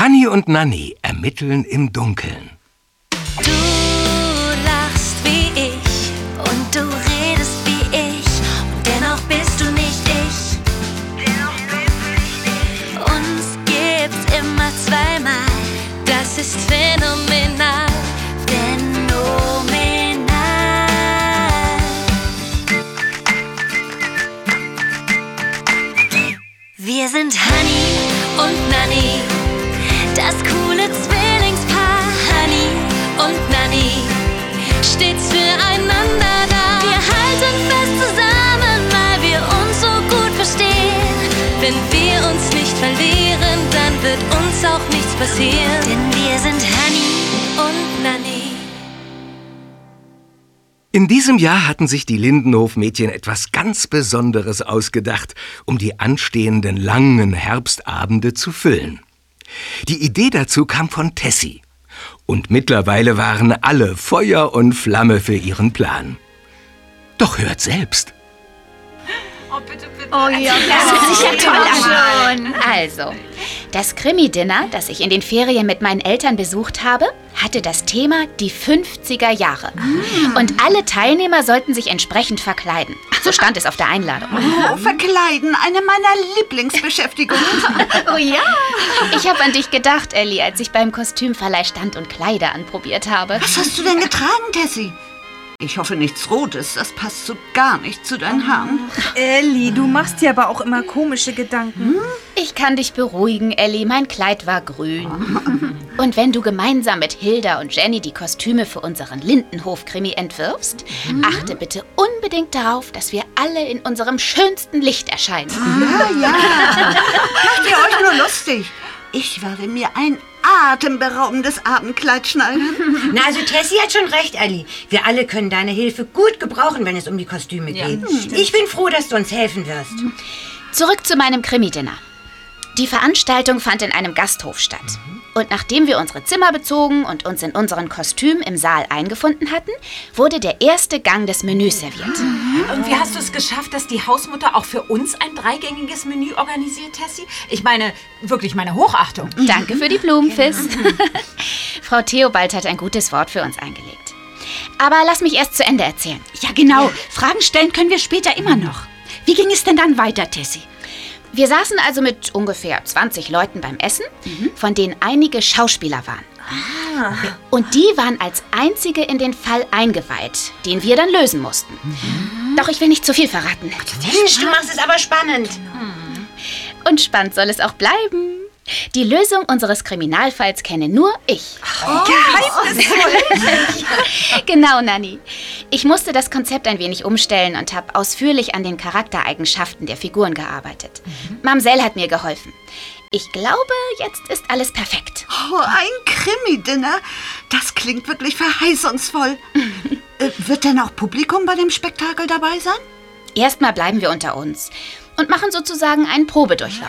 Hanni und Nanni ermitteln im Dunkeln. Passieren. Denn wir sind Honey und Nanny. In diesem Jahr hatten sich die Lindenhof-Mädchen etwas ganz Besonderes ausgedacht, um die anstehenden langen Herbstabende zu füllen. Die Idee dazu kam von Tessie. Und mittlerweile waren alle Feuer und Flamme für ihren Plan. Doch hört selbst. Oh ja, das hört sich ja toll an. Also, das Krimi-Dinner, das ich in den Ferien mit meinen Eltern besucht habe, hatte das Thema die 50er Jahre. Und alle Teilnehmer sollten sich entsprechend verkleiden. So stand es auf der Einladung. Oh, verkleiden, eine meiner Lieblingsbeschäftigungen. Oh ja. Ich habe an dich gedacht, Ellie, als ich beim Kostümverleih stand und Kleider anprobiert habe. Was hast du denn getragen, Tessie? Ich hoffe nichts Rotes, das passt so gar nicht zu deinen Haaren. Elli, du machst dir aber auch immer komische Gedanken. Ich kann dich beruhigen, Ellie. Mein Kleid war grün. Und wenn du gemeinsam mit Hilda und Jenny die Kostüme für unseren Lindenhof-Krimi entwirfst, achte bitte unbedingt darauf, dass wir alle in unserem schönsten Licht erscheinen. Ja, ja. Macht ihr euch nur lustig? Ich werde mir ein atemberaubendes Abendkleid schneiden. Na, also Tessie hat schon recht, Ali. Wir alle können deine Hilfe gut gebrauchen, wenn es um die Kostüme geht. ich bin froh, dass du uns helfen wirst. Zurück zu meinem Krimi-Dinner. Die Veranstaltung fand in einem Gasthof statt. Und nachdem wir unsere Zimmer bezogen und uns in unseren Kostümen im Saal eingefunden hatten, wurde der erste Gang des Menüs serviert. Und wie hast du es geschafft, dass die Hausmutter auch für uns ein dreigängiges Menü organisiert, Tessie? Ich meine, wirklich meine Hochachtung. Danke für die Blumenfiss. Frau Theobald hat ein gutes Wort für uns eingelegt. Aber lass mich erst zu Ende erzählen. Ja, genau. Fragen stellen können wir später immer noch. Wie ging es denn dann weiter, Tessie? Wir saßen also mit ungefähr 20 Leuten beim Essen, von denen einige Schauspieler waren. Und die waren als einzige in den Fall eingeweiht, den wir dann lösen mussten. Doch ich will nicht zu viel verraten. Mensch, du machst es aber spannend. Und spannend soll es auch bleiben. Die Lösung unseres Kriminalfalls kenne nur ich. genau, Nanni. Ich musste das Konzept ein wenig umstellen und habe ausführlich an den Charaktereigenschaften der Figuren gearbeitet. Mamsell hat mir geholfen. Ich glaube, jetzt ist alles perfekt. Oh, ein Krimi-Dinner. Das klingt wirklich verheißungsvoll. äh, wird denn auch Publikum bei dem Spektakel dabei sein? Erstmal bleiben wir unter uns und machen sozusagen einen Probedurchlauf.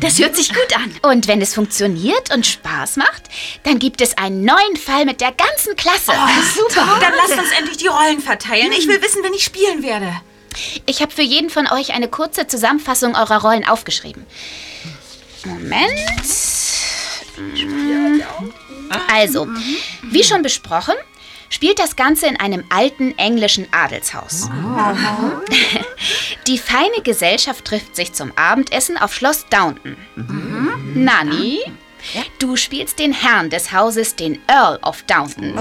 Das hört sich gut an. Und wenn es funktioniert und Spaß macht, dann gibt es einen neuen Fall mit der ganzen Klasse. Super. Dann lasst uns endlich die Rollen verteilen. Ich will wissen, wen ich spielen werde. Ich habe für jeden von euch eine kurze Zusammenfassung eurer Rollen aufgeschrieben. Moment. Also, wie schon besprochen, spielt das Ganze in einem alten englischen Adelshaus. Die feine Gesellschaft trifft sich zum Abendessen auf Schloss Downton. Nanny, du spielst den Herrn des Hauses, den Earl of Downton.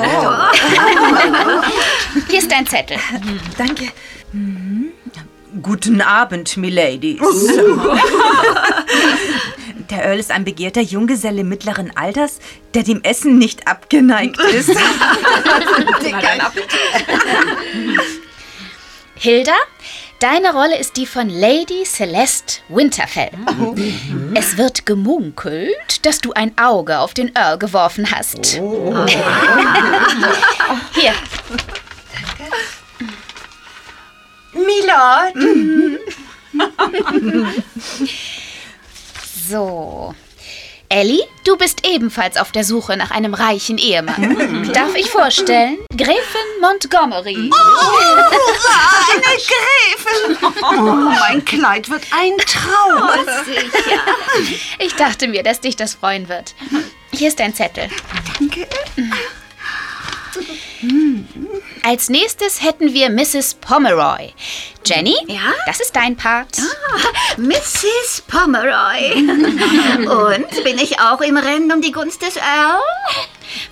Hier ist dein Zettel. Danke. Mhm. Guten Abend, Miladies. Der Earl ist ein begehrter Junggeselle mittleren Alters, der dem Essen nicht abgeneigt ist. Hilda, deine Rolle ist die von Lady Celeste Winterfell. Es wird gemunkelt, dass du ein Auge auf den Earl geworfen hast. Hier, Milord. So. Ellie, du bist ebenfalls auf der Suche nach einem reichen Ehemann. Darf ich vorstellen? Gräfin Montgomery. Oh, eine Gräfin! Oh, mein Kleid wird ein Traum. sicher. Ich dachte mir, dass dich das freuen wird. Hier ist dein Zettel. Danke. Als nächstes hätten wir Mrs. Pomeroy. Jenny, Ja? das ist dein Part. Mrs. Pomeroy. Und bin ich auch im Rennen um die Gunst des Earl?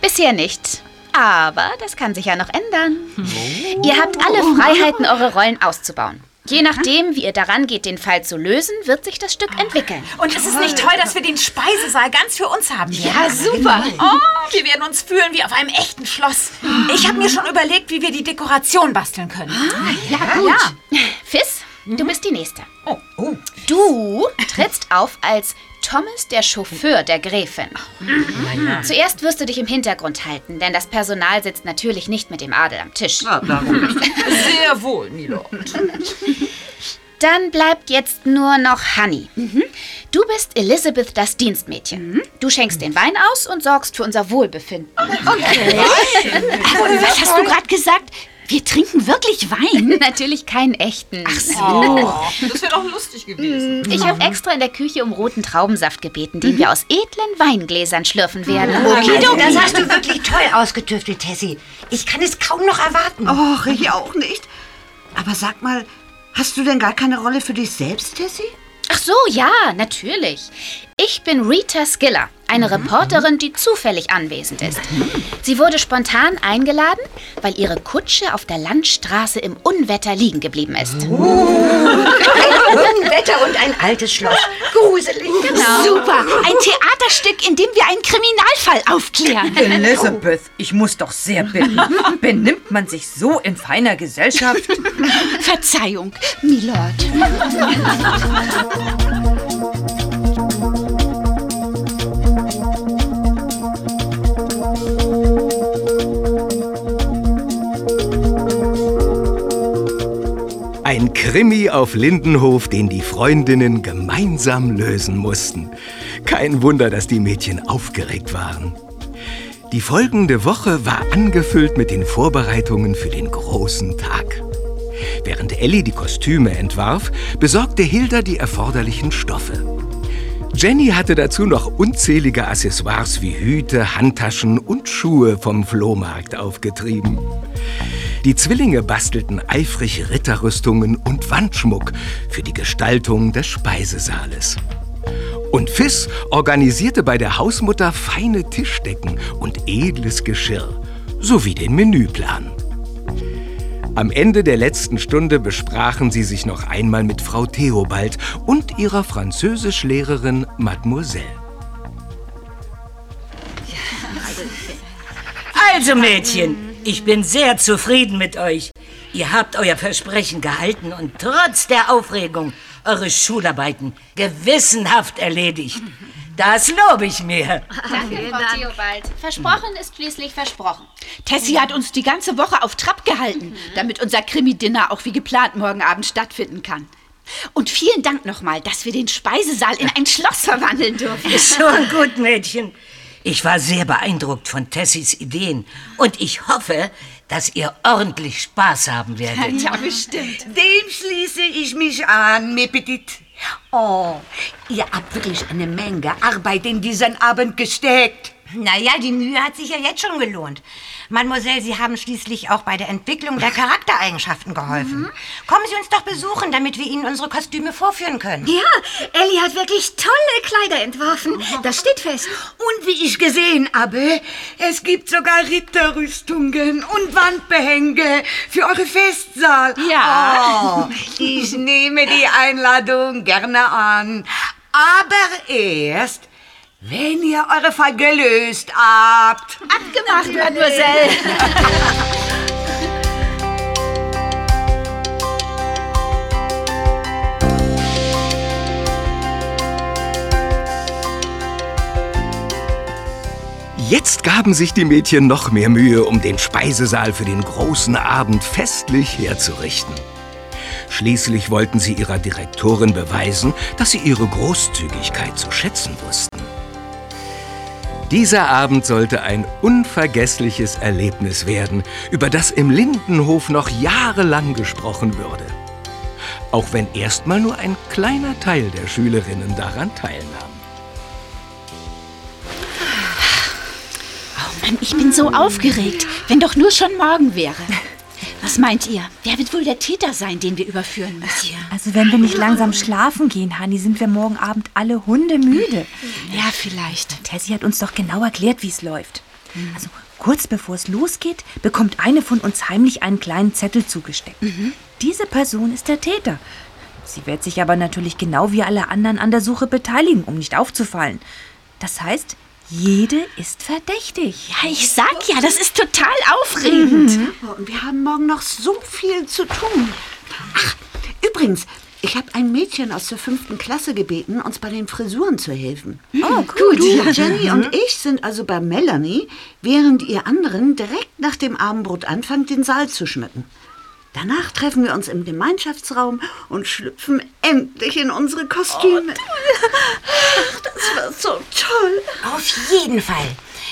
Bisher nicht. Aber das kann sich ja noch ändern. Ihr habt alle Freiheiten, eure Rollen auszubauen. Je nachdem, wie ihr daran geht, den Fall zu lösen, wird sich das Stück entwickeln. Und ist es nicht toll, dass wir den Speisesaal ganz für uns haben? Ja, super. Oh, wir werden uns fühlen wie auf einem echten Schloss. Ich habe mir schon überlegt, wie wir die Dekoration basteln können. Ja, gut. Fiss, du bist die Nächste. Du trittst auf als Thomas, der Chauffeur der Gräfin. Zuerst wirst du dich im Hintergrund halten, denn das Personal sitzt natürlich nicht mit dem Adel am Tisch. Sehr wohl, Milord. Dann bleibt jetzt nur noch Honey. Du bist Elizabeth, das Dienstmädchen. Du schenkst den Wein aus und sorgst für unser Wohlbefinden. Was hast du gerade gesagt? Wir trinken wirklich Wein? Natürlich keinen echten. Ach Das wäre doch lustig gewesen. Ich habe extra in der Küche um roten Traubensaft gebeten, den wir aus edlen Weingläsern schlürfen werden. Also, das hast du wirklich toll ausgetüftelt, Tessie. Ich kann es kaum noch erwarten. Och, ich auch nicht. Aber sag mal, hast du denn gar keine Rolle für dich selbst, Tessie? Ach so, ja, natürlich. Ich bin Rita Skiller, eine Reporterin, die zufällig anwesend ist. Sie wurde spontan eingeladen, weil ihre Kutsche auf der Landstraße im Unwetter liegen geblieben ist. Ein Unwetter und ein altes Schloss. Gruselig. Super. Ein Theaterstück, in dem wir einen Kriminalfall aufklären. Elizabeth, ich muss doch sehr bitten. Benimmt man sich so in feiner Gesellschaft? Verzeihung, Milord. Ein Krimi auf Lindenhof, den die Freundinnen gemeinsam lösen mussten. Kein Wunder, dass die Mädchen aufgeregt waren. Die folgende Woche war angefüllt mit den Vorbereitungen für den großen Tag. Während Ellie die Kostüme entwarf, besorgte Hilda die erforderlichen Stoffe. Jenny hatte dazu noch unzählige Accessoires wie Hüte, Handtaschen und Schuhe vom Flohmarkt aufgetrieben. Die Zwillinge bastelten eifrig Ritterrüstungen und Wandschmuck für die Gestaltung des Speisesaales. Und Fiss organisierte bei der Hausmutter feine Tischdecken und edles Geschirr sowie den Menüplan. Am Ende der letzten Stunde besprachen sie sich noch einmal mit Frau Theobald und ihrer Französischlehrerin Mademoiselle. Also Mädchen, ich bin sehr zufrieden mit euch. Ihr habt euer Versprechen gehalten und trotz der Aufregung eure Schularbeiten gewissenhaft erledigt. Das lobe ich mir. Danke, Frau Theobald. Versprochen ist schließlich versprochen. Tessie hat uns die ganze Woche auf Trab gehalten, damit unser Krimi-Dinner auch wie geplant morgen Abend stattfinden kann. Und vielen Dank nochmal, dass wir den Speisesaal in ein Schloss verwandeln dürfen. Schon gut, Mädchen. Ich war sehr beeindruckt von Tessys Ideen und ich hoffe, dass ihr ordentlich Spaß haben werdet. Ja, bestimmt. Dem schließe ich mich an, mes petites. Oh, ihr habt wirklich eine Menge Arbeit in diesen Abend gesteckt. Naja, die Mühe hat sich ja jetzt schon gelohnt. Mademoiselle, Sie haben schließlich auch bei der Entwicklung der Charaktereigenschaften geholfen. Kommen Sie uns doch besuchen, damit wir Ihnen unsere Kostüme vorführen können. Ja, Ellie hat wirklich tolle Kleider entworfen. Das steht fest. Und wie ich gesehen habe, es gibt sogar Ritterrüstungen und Wandbehänge für eure Festsaal. Ja. Oh, ich nehme die Einladung gerne an. Aber erst, wenn ihr eure Fall gelöst habt. Abgemacht, Mademoiselle. Jetzt gaben sich die Mädchen noch mehr Mühe, um den Speisesaal für den großen Abend festlich herzurichten. Schließlich wollten sie ihrer Direktorin beweisen, dass sie ihre Großzügigkeit zu schätzen wussten. Dieser Abend sollte ein unvergessliches Erlebnis werden, über das im Lindenhof noch jahrelang gesprochen würde. Auch wenn erstmal nur ein kleiner Teil der Schülerinnen daran teilnahm. Oh Mann, ich bin so aufgeregt. Wenn doch nur schon morgen wäre. Was meint ihr? Wer wird wohl der Täter sein, den wir überführen müssen? Also wenn wir nicht langsam schlafen gehen, Hanni, sind wir morgen Abend alle hundemüde. Ja, vielleicht. Tessie hat uns doch genau erklärt, wie es läuft. Also kurz bevor es losgeht, bekommt eine von uns heimlich einen kleinen Zettel zugesteckt. Diese Person ist der Täter. Sie wird sich aber natürlich genau wie alle anderen an der Suche beteiligen, um nicht aufzufallen. Das heißt, jede ist verdächtig. Ja, ich sag ja, das ist total aufregend. Oh, Und wir haben morgen noch so viel zu tun. Ach, übrigens, ich habe ein Mädchen aus der fünften Klasse gebeten, uns bei den Frisuren zu helfen. Oh, Du, Jenny und ich sind also bei Melanie, während ihr anderen direkt nach dem Abendbrot anfangt, den Saal zu schmücken. Danach treffen wir uns im Gemeinschaftsraum und schlüpfen endlich in unsere Kostüme. Ach, das war so toll. Auf jeden Fall.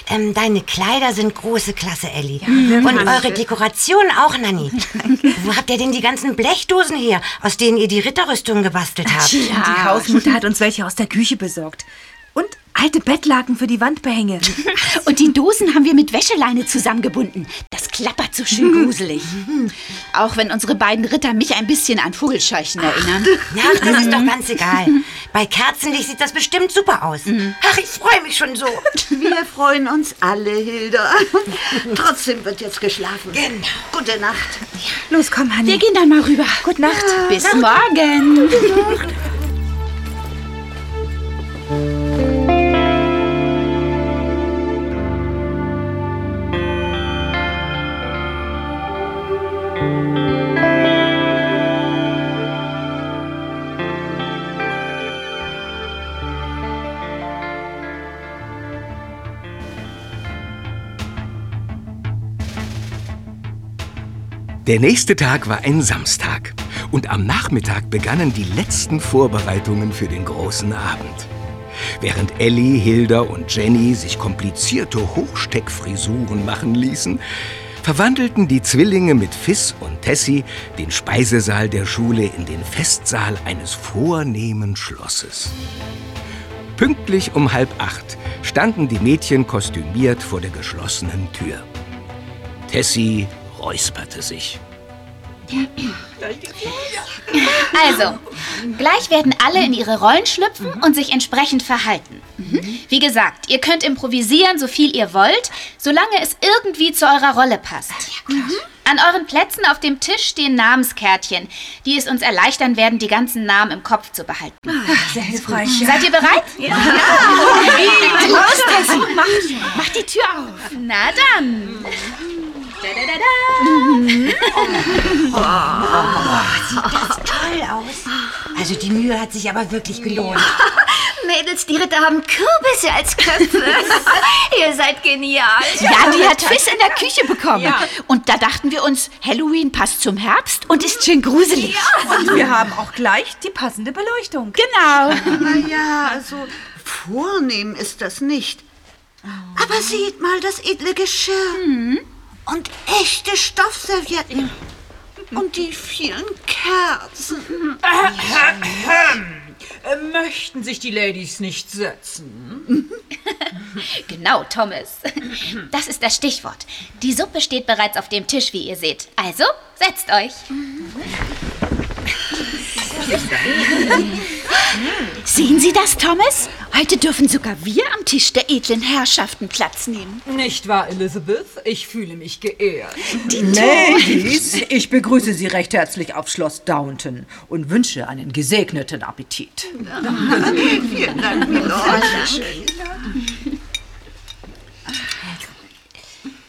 Ähm, deine Kleider sind große Klasse, Ellie. Und eure Dekoration auch, Nanni. Wo habt ihr denn die ganzen Blechdosen her, aus denen ihr die Ritterrüstung gebastelt habt? Die Hausmutter hat uns welche aus der Küche besorgt. Und alte Bettlaken für die Wandbehänge. Und die Dosen haben wir mit Wäscheleine zusammengebunden. Das klappert so schön gruselig. Auch wenn unsere beiden Ritter mich ein bisschen an Vogelscheuchen erinnern. Ja, das ist doch ganz egal. Bei Kerzenlicht sieht das bestimmt super aus. Ach, ich freue mich schon so. Wir freuen uns alle, Hilda. Trotzdem wird jetzt geschlafen. Genau. Gute Nacht. Los, komm, Hanni. Wir gehen dann mal rüber. Gute Nacht. Bis morgen. Der nächste Tag war ein Samstag und am Nachmittag begannen die letzten Vorbereitungen für den großen Abend. Während Ellie, Hilda und Jenny sich komplizierte Hochsteckfrisuren machen ließen, verwandelten die Zwillinge mit Fiss und Tessie den Speisesaal der Schule in den Festsaal eines vornehmen Schlosses. Pünktlich um halb acht standen die Mädchen kostümiert vor der geschlossenen Tür. Tessie räusperte sich. Also, gleich werden alle in ihre Rollen schlüpfen und sich entsprechend verhalten. Wie gesagt, ihr könnt improvisieren, so viel ihr wollt, solange es irgendwie zu eurer Rolle passt. An euren Plätzen auf dem Tisch stehen Namenskärtchen, die es uns erleichtern werden, die ganzen Namen im Kopf zu behalten. Sehr hilfreich. Seid ihr bereit? Ja. Los, Tessie, mach, mach die Tür auf. Na dann. Toll aus. Also die Mühe hat sich aber wirklich gelohnt. Mädels, die Ritter haben Kürbisse als Köpfe. Ihr seid genial. Ja, die hat Fiss in der Küche bekommen. Und da dachten wir uns, Halloween passt zum Herbst und ist schön gruselig. Und wir haben auch gleich die passende Beleuchtung. Genau. Naja, also vornehm ist das nicht. Aber seht mal das edle Geschirr. Und echte Stoffservietten. Und die vielen Kerzen. Möchten sich die Ladies nicht setzen? Genau, Thomas. Das ist das Stichwort. Die Suppe steht bereits auf dem Tisch, wie ihr seht. Also, setzt euch. Sehen Sie das, Thomas? Heute dürfen sogar wir am Tisch der edlen Herrschaften Platz nehmen. Nicht wahr, Elizabeth? Ich fühle mich geehrt. Ladies, ich begrüße Sie recht herzlich auf Schloss Downton und wünsche einen gesegneten Appetit. Vielen Dank, Milord.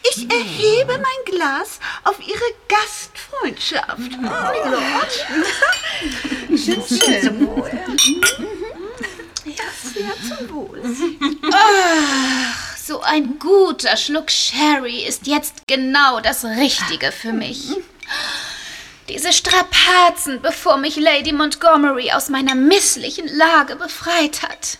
Ich erhebe mein Glas auf Ihre Gastfreundschaft. Milord. So ein guter Schluck Sherry ist jetzt genau das Richtige für mich. Diese Strapazen, bevor mich Lady Montgomery aus meiner misslichen Lage befreit hat.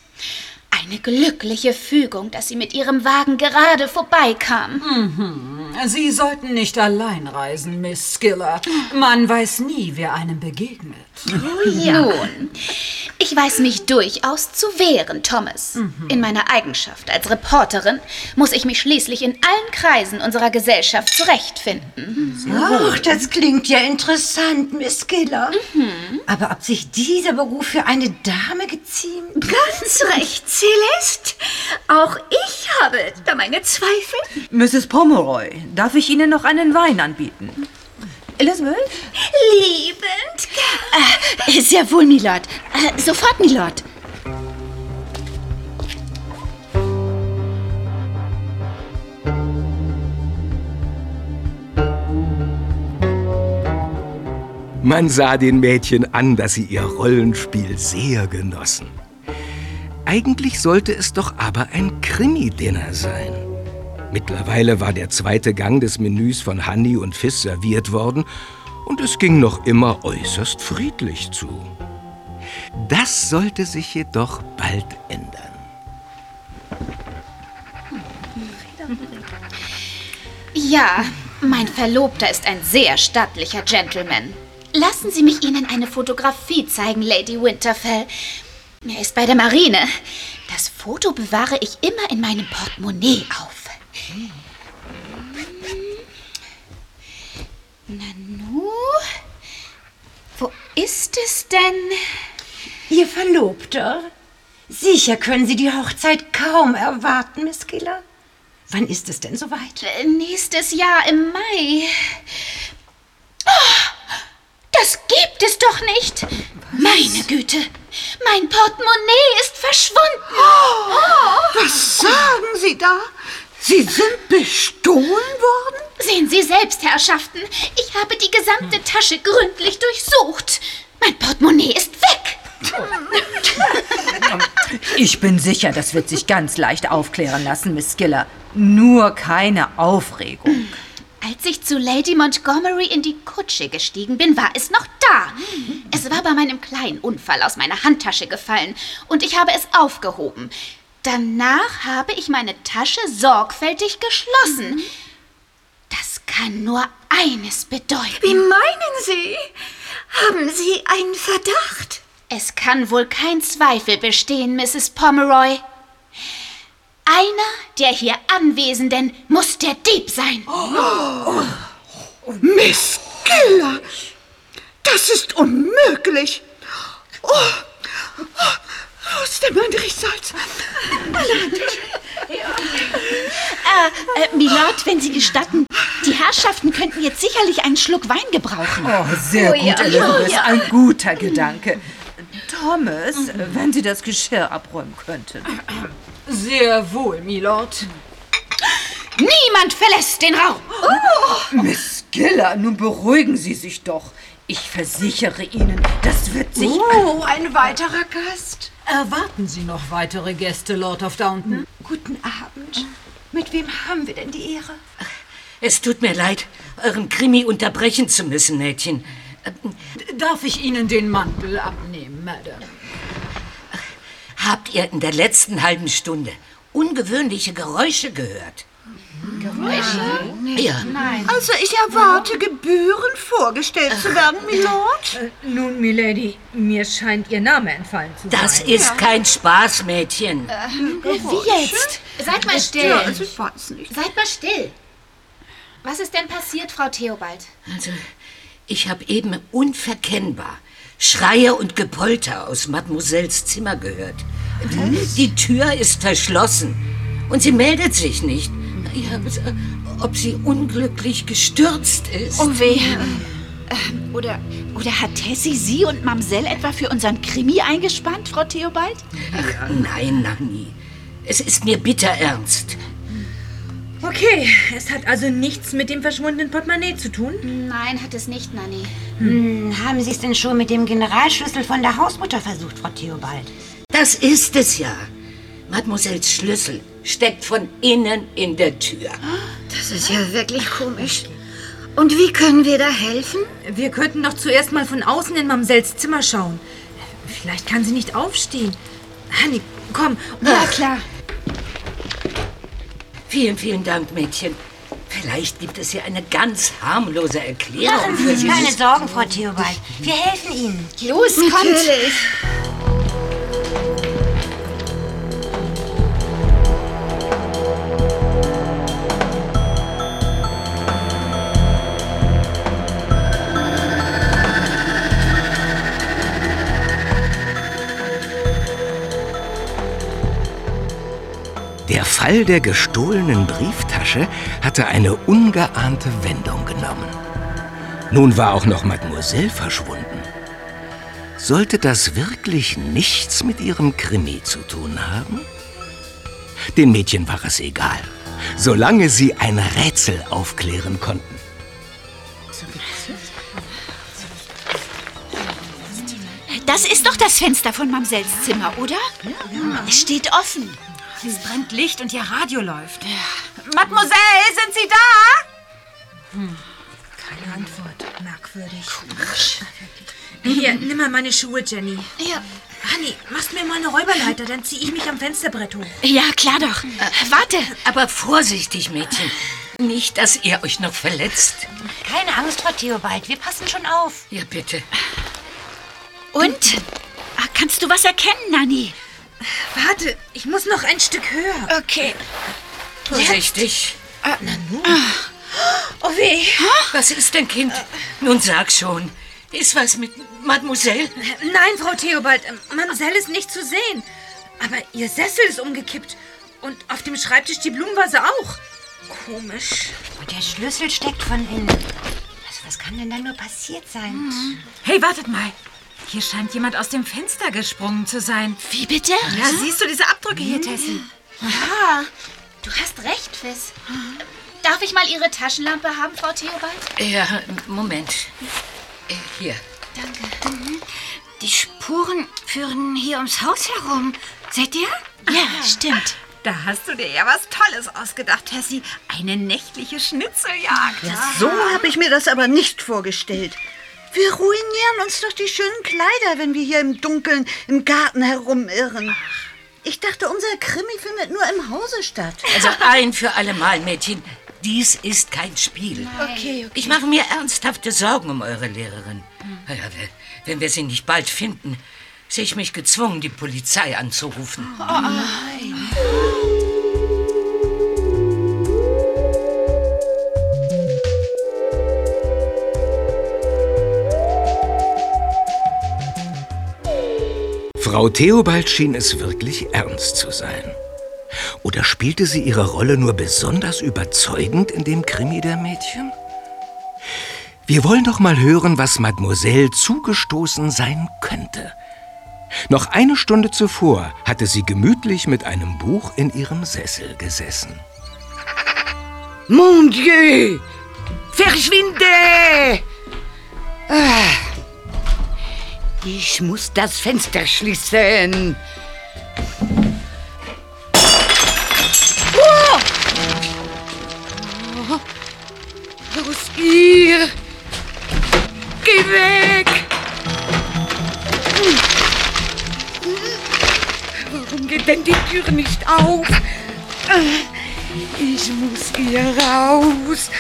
Ein Eine glückliche Fügung, dass sie mit ihrem Wagen gerade vorbeikam. Sie sollten nicht allein reisen, Miss Skiller. Man weiß nie, wer einem begegnet. Nun, ich weiß mich durchaus zu wehren, Thomas. In meiner Eigenschaft als Reporterin muss ich mich schließlich in allen Kreisen unserer Gesellschaft zurechtfinden. Ach, das klingt ja interessant, Miss Skiller. Mhm. Aber ob sich dieser Beruf für eine Dame geziemt? Ganz recht, Celeste. Auch ich habe da meine Zweifel. Mrs. Pomeroy, darf ich Ihnen noch einen Wein anbieten? Elizabeth? Liebend gern. Äh, sehr wohl, Milord. Äh, sofort, Milord. Man sah den Mädchen an, dass sie ihr Rollenspiel sehr genossen. Eigentlich sollte es doch aber ein Krimi-Dinner sein. Mittlerweile war der zweite Gang des Menüs von Honey und Fiss serviert worden und es ging noch immer äußerst friedlich zu. Das sollte sich jedoch bald ändern. Ja, mein Verlobter ist ein sehr stattlicher Gentleman. Lassen Sie mich Ihnen eine Fotografie zeigen, Lady Winterfell. Er ist bei der Marine. Das Foto bewahre ich immer in meinem Portemonnaie auf. Nanu? Wo ist es denn? Ihr Verlobter? Sicher können Sie die Hochzeit kaum erwarten, Miss Skiller. Wann ist es denn soweit? Äh, Nächstes Jahr im Mai. Oh, das gibt es doch nicht. Meine Güte, mein Portemonnaie ist verschwunden. Oh. Was sagen Sie da? Sie sind bestohlen worden? Sehen Sie selbst, Herrschaften. Ich habe die gesamte Tasche gründlich durchsucht. Mein Portemonnaie ist weg. Ich bin sicher, das wird sich ganz leicht aufklären lassen, Miss Skiller. Nur keine Aufregung. Als ich zu Lady Montgomery in die Kutsche gestiegen bin, war es noch da. Es war bei meinem kleinen Unfall aus meiner Handtasche gefallen und ich habe es aufgehoben. Danach habe ich meine Tasche sorgfältig geschlossen. Das kann nur eines bedeuten. Wie meinen Sie? Haben Sie einen Verdacht? Es kann wohl kein Zweifel bestehen, Mrs. Pomeroy. Einer der hier Anwesenden muss der Dieb sein. Miss Skiller! Das ist unmöglich! Oh, oh, ist denn mein Riechsalz? Äh, äh, Milord, wenn Sie gestatten, die Herrschaften könnten jetzt sicherlich einen Schluck Wein gebrauchen. Oh, sehr gut, Elizabeth. Ein guter Gedanke. Thomas, wenn Sie das Geschirr abräumen könnten. Sehr wohl, Milord. Niemand verlässt den Raum. Miss Skiller, nun beruhigen Sie sich doch. Ich versichere Ihnen, das wird sich... Oh, ein weiterer Gast. Erwarten Sie noch weitere Gäste, Lord of Downton? Guten Abend. Mit wem haben wir denn die Ehre? Es tut mir leid, euren Krimi unterbrechen zu müssen, Mädchen. Darf ich Ihnen den Mantel abnehmen, Madame? Habt ihr in der letzten halben Stunde ungewöhnliche Geräusche gehört? Geräusche? Ja. Also ich erwarte, Gebühren vorgestellt zu werden, Milord. Nun, Milady, mir scheint Ihr Name entfallen zu Das ist kein Spaß, Mädchen. Wie jetzt? Seid mal still. Ja, also ich weiß nicht. Seid mal still. Was ist denn passiert, Frau Theobald? Also, ich habe eben unverkennbar Schreie und Gepolter aus Mademoiselles Zimmer gehört. Die Tür ist verschlossen und sie meldet sich nicht. Ja, ob sie unglücklich gestürzt ist. Oh weh. Ähm, Oder, oder hat Tessie Sie und Mamsell etwa für unseren Krimi eingespannt, Frau Theobald? Nein, Nanni. Es ist mir bitter ernst. Okay, es hat also nichts mit dem verschwundenen Portemonnaie zu tun? Nein, hat es nicht, Nanny. Hm, haben Sie es denn schon mit dem Generalschlüssel von der Hausmutter versucht, Frau Theobald? Das ist es ja. Mademoiselles Schlüssel steckt von innen in der Tür. Das ist ja wirklich komisch. Und wie können wir da helfen? Wir könnten doch zuerst mal von außen in Mamsells Zimmer schauen. Vielleicht kann sie nicht aufstehen. Hanni, Komm. Ja, klar. Vielen, vielen Dank, Mädchen. Vielleicht gibt es hier eine ganz harmlose Erklärung Machen für Sie keine Sorgen, Frau Theobald. Wir helfen Ihnen. Los, kommt! Natürlich. Fall der gestohlenen Brieftasche hatte eine ungeahnte Wendung genommen. Nun war auch noch Mademoiselle verschwunden. Sollte das wirklich nichts mit ihrem Krimi zu tun haben? Den Mädchen war es egal, solange sie ein Rätsel aufklären konnten. Das ist doch das Fenster von Mamsells Zimmer, oder? Ja. Es steht offen. Es brennt Licht und ihr Radio läuft. Mademoiselle, sind Sie da? Keine Antwort. Merkwürdig. Hier, nimm mal meine Schuhe, Jenny. Ja. Honey, machst mir mal eine Räuberleiter, dann ziehe ich mich am Fensterbrett hoch. Ja, klar doch. Äh, warte. Aber vorsichtig, Mädchen. Nicht, dass ihr euch noch verletzt. Keine Angst, Frau Theobald. Wir passen schon auf. Ja, bitte. Und? Ah, Kannst du was erkennen, Nanni? Warte, ich muss noch ein Stück höher. Okay. Vorsichtig. Oh weh. Was ist denn, Kind? Nun sag schon. Ist was mit Mademoiselle? Nein, Frau Theobald, ähm, Mamsell ist nicht zu sehen. Aber ihr Sessel ist umgekippt. Und auf dem Schreibtisch die Blumenvase auch. Komisch. Und der Schlüssel steckt von innen. Also, was kann denn da nur passiert sein? Hey, wartet mal. Hier scheint jemand aus dem Fenster gesprungen zu sein. Wie bitte? Ja, siehst du diese Abdrücke hier, Tessie? Ja, du hast recht, Fiss. Darf ich mal Ihre Taschenlampe haben, Frau Theobald? Ja, Moment. Äh, Hier. Die Spuren führen hier ums Haus herum. Seht ihr? Ja, stimmt. Da hast du dir ja was Tolles ausgedacht, Tessie. Eine nächtliche Schnitzeljagd. So habe ich mir das aber nicht vorgestellt. Wir ruinieren uns doch die schönen Kleider, wenn wir hier im Dunkeln im Garten herumirren. Ich dachte, unser Krimi findet nur im Hause statt. Also ein für alle Mal, Mädchen. Dies ist kein Spiel. Okay, okay. Ich mache mir ernsthafte Sorgen um eure Lehrerin. Ja, we- wenn wir sie nicht bald finden, sehe ich mich gezwungen, die Polizei anzurufen. Frau Theobald schien es wirklich ernst zu sein. Oder spielte sie ihre Rolle nur besonders überzeugend in dem Krimi der Mädchen? Wir wollen doch mal hören, was Mademoiselle zugestoßen sein könnte. Noch eine Stunde zuvor hatte sie gemütlich mit einem Buch in ihrem Sessel gesessen. Mon Dieu! Verschwinde! Ah. Ich muss das Fenster schließen. Oh! Oh. Los, ihr! Geh weg! Warum geht denn die Tür nicht auf? Ich muss hier raus.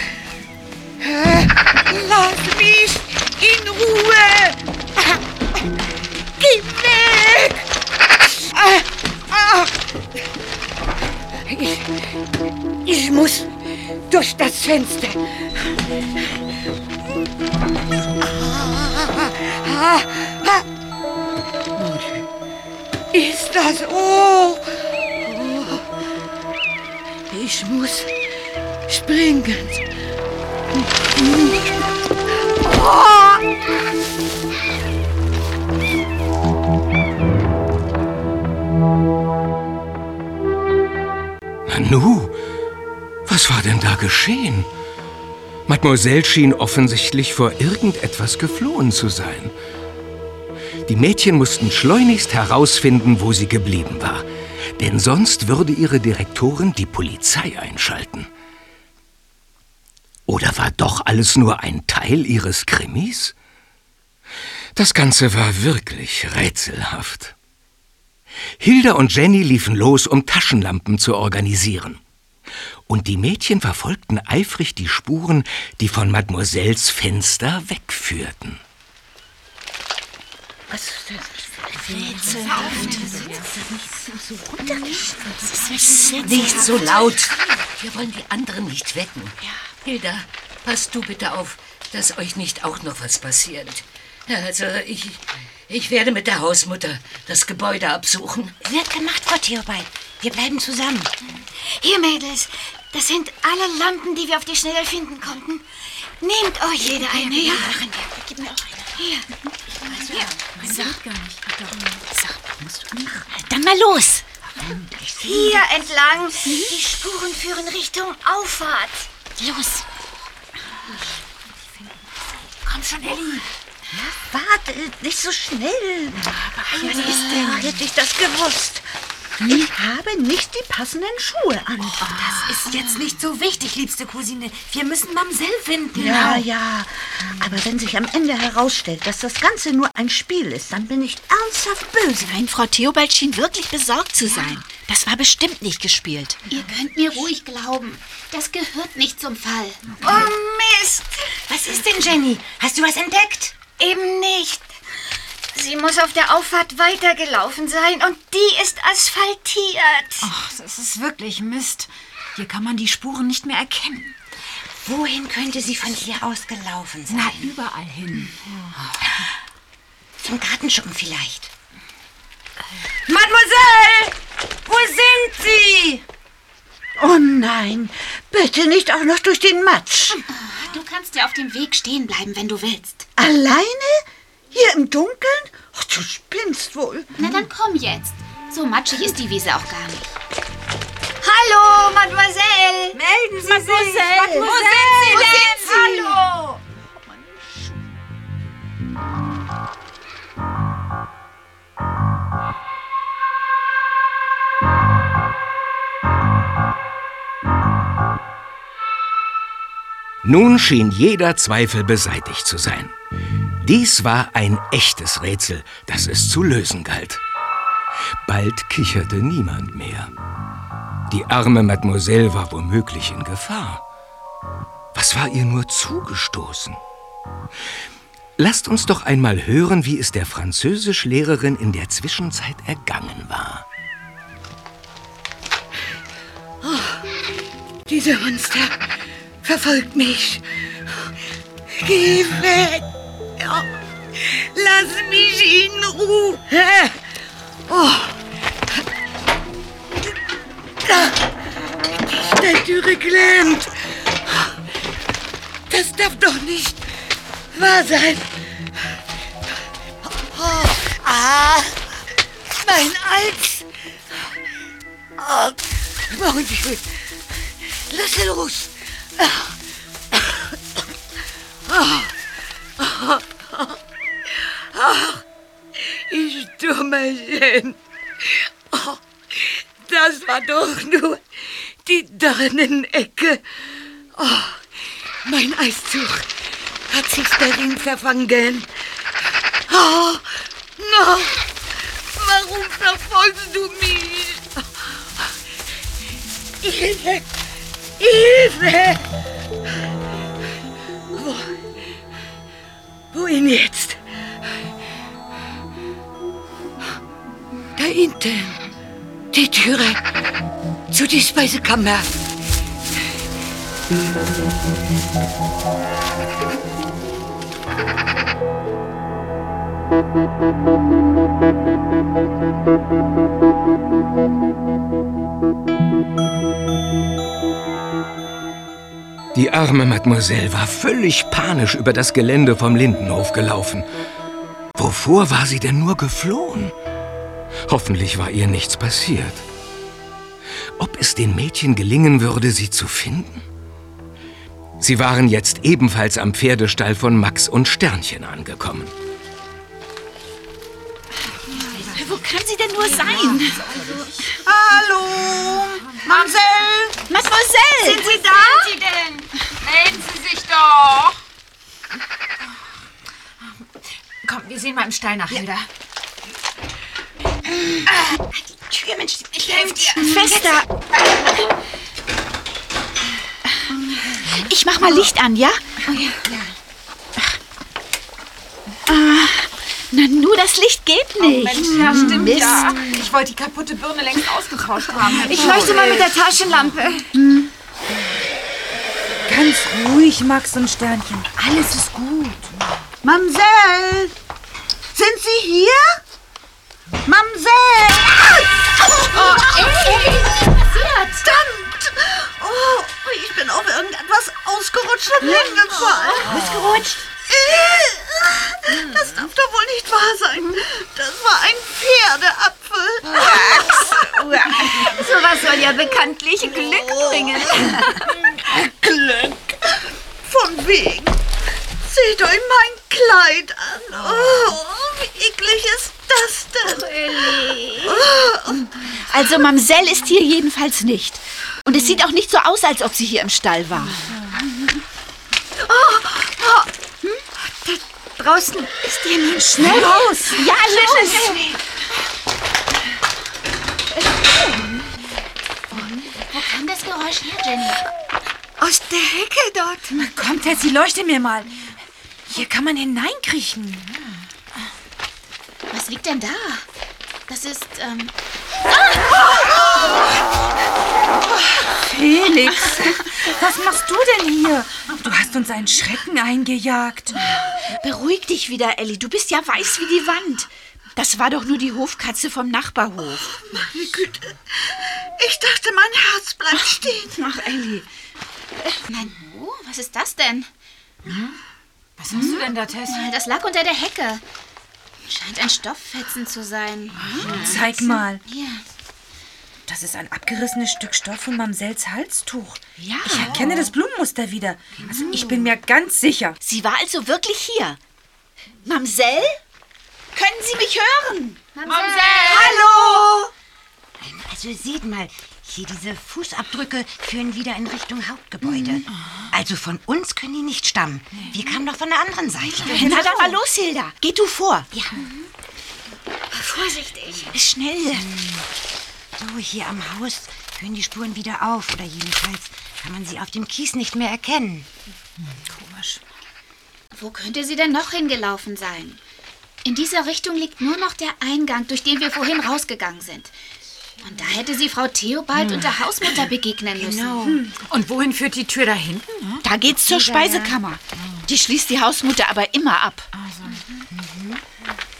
Lass mich in Ruhe. Ich, ich muss durch das Fenster. Ist das oh. oh. Ich muss springen. Oh. Nanu, was war denn da geschehen? Mademoiselle schien offensichtlich vor irgendetwas geflohen zu sein. Die Mädchen mussten schleunigst herausfinden, wo sie geblieben war, denn sonst würde ihre Direktorin die Polizei einschalten. Oder war doch alles nur ein Teil ihres Krimis? Das Ganze war wirklich rätselhaft. Hilda und Jenny liefen los, um Taschenlampen zu organisieren. Und die Mädchen verfolgten eifrig die Spuren, die von Mademoiselles Fenster wegführten. Was ist das? Nicht so laut. Wir wollen die anderen nicht wecken. Hilda, pass du bitte auf, dass euch nicht auch noch was passiert. Also, ich, ich werde mit der Hausmutter das Gebäude absuchen. Wird gemacht, Frau Theobald. Wir bleiben zusammen. Hier, Mädels, das sind alle Lampen, die wir auf die Schnelle finden konnten. Nehmt euch jede eine, ja? Gib mir auch eine. Hier. Hier. So. Dann mal los. Hier entlang. Die Spuren führen Richtung Auffahrt. Los. Komm schon, Ellie. Warte, nicht so schnell. Was ist denn? Hätte ich das gewusst. Ich habe nicht die passenden Schuhe an. Das ist jetzt nicht so wichtig, liebste Cousine. Wir müssen Mamsell finden. Ja, ja. Aber wenn sich am Ende herausstellt, dass das Ganze nur ein Spiel ist, dann bin ich ernsthaft böse. Nein, Frau Theobald schien wirklich besorgt zu sein. Das war bestimmt nicht gespielt. Ihr könnt mir ruhig glauben. Das gehört nicht zum Fall. Oh, Mist. Was ist denn, Jenny? Hast du was entdeckt? Eben nicht. Sie muss auf der Auffahrt weitergelaufen sein und die ist asphaltiert. Ach, das ist wirklich Mist. Hier kann man die Spuren nicht mehr erkennen. Wohin könnte sie von hier aus gelaufen sein? Na, überall hin. Zum Gartenschuppen vielleicht. Mademoiselle! Wo sind Sie? Oh nein, bitte nicht auch noch durch den Matsch. Du kannst ja auf dem Weg stehen bleiben, wenn du willst. Alleine? Hier im Dunkeln? Ach, du spinnst wohl. Na dann komm jetzt. So matschig ist die Wiese auch gar nicht. Hallo, Mademoiselle. Melden Sie Mademoiselle. sich! Wo sind Sie Wo denn? sind Sie? Hallo. Nun schien jeder Zweifel beseitigt zu sein. Dies war ein echtes Rätsel, das es zu lösen galt. Bald kicherte niemand mehr. Die arme Mademoiselle war womöglich in Gefahr. Was war ihr nur zugestoßen? Lasst uns doch einmal hören, wie es der Französischlehrerin in der Zwischenzeit ergangen war. Dieser Monster verfolgt mich. Geh weg! Lass mich in Ruhe! Oh. Da. Die Stelltüre klemmt. Das darf doch nicht wahr sein. Oh. Ah. Mein Hals. Oh. Mon Dieu. Lass los. Ich Dummerchen. Oh, das war doch nur die Dornenecke. Oh, mein Eiszug hat sich darin verfangen. Oh, no. Warum verfolgst du mich? Hilfe! Hilfe! Wo, wohin jetzt? Da hinten. Die Türe zu die Speisekammer. Die arme Mademoiselle war völlig panisch über das Gelände vom Lindenhof gelaufen. Wovor war sie denn nur geflohen? Hoffentlich war ihr nichts passiert. Ob es den Mädchen gelingen würde, sie zu finden? Sie waren jetzt ebenfalls am Pferdestall von Max und Sternchen angekommen. Wo kann sie denn nur sein? Hallo, Mamsell. Mademoiselle! Sind Sie da? Sie denn? Melden Sie sich doch! Komm, wir sehen mal im Stall nach, Hilda. Die Tür, Mensch, ich helfe dir. Fester! Ich mach mal Licht an, ja? Oh ja. Ah, na, nur das Licht geht nicht. Mensch, ja, stimmt Mist. ja. Ich wollte die kaputte Birne längst ausgetauscht haben. Ich leuchte mal mit der Taschenlampe. Ganz ruhig, Max und Sternchen. Alles ist gut. Mamsell! Sind Sie hier? Mamsell! Oh, Verdammt! Oh, ich bin auf irgendetwas ausgerutscht und hingefallen. Ausgerutscht? Das darf doch wohl nicht wahr sein. Das war ein Pferdeapfel. Sowas soll ja bekanntlich Glück bringen. Glück. Von wegen. Seht euch mein Kleid an. Oh, wie eklig ist das denn? Also Mamsell ist hier jedenfalls nicht. Und es sieht auch nicht so aus, als ob sie hier im Stall war. Draußen ist jemand. Schnell raus! Ja, los! Wo kam das Geräusch her, Jenny? Aus der Hecke dort. Komm, Tessie, leuchte mir mal. Hier kann man hineinkriechen. Was liegt denn da? Das ist, ähm, Felix, was machst du denn hier? Du hast uns einen Schrecken eingejagt. Beruhig dich wieder, Elli. Du bist ja weiß wie die Wand. Das war doch nur die Hofkatze vom Nachbarhof. Meine Güte. Ich dachte, mein Herz bleibt stehen. Ach, Elli. nein, oh, was ist das denn? Was hast du denn da, Tess? Das lag unter der Hecke. Scheint ein Stofffetzen zu sein. Zeig mal. Hier. Das ist ein abgerissenes Stück Stoff von Mamsells Halstuch. Ja. Ich erkenne das Blumenmuster wieder. Also ich bin mir ganz sicher. Sie war also wirklich hier. Mamsell? Können Sie mich hören? Hallo! Also seht mal, hier diese Fußabdrücke führen wieder in Richtung Hauptgebäude. Also von uns können die nicht stammen. Wir kamen doch von der anderen Seite. Na dann mal los, Hilda. Geh du vor. Ja. Vorsichtig. Schnell. So, hier am Haus hören die Spuren wieder auf. Oder jedenfalls kann man sie auf dem Kies nicht mehr erkennen. Wo könnte sie denn noch hingelaufen sein? In dieser Richtung liegt nur noch der Eingang, durch den wir vorhin rausgegangen sind. Und da hätte sie Frau Theobald und der Hausmutter begegnen müssen. Genau. Und wohin führt die Tür da hinten? Da geht's zur Speisekammer. Die schließt die Hausmutter aber immer ab.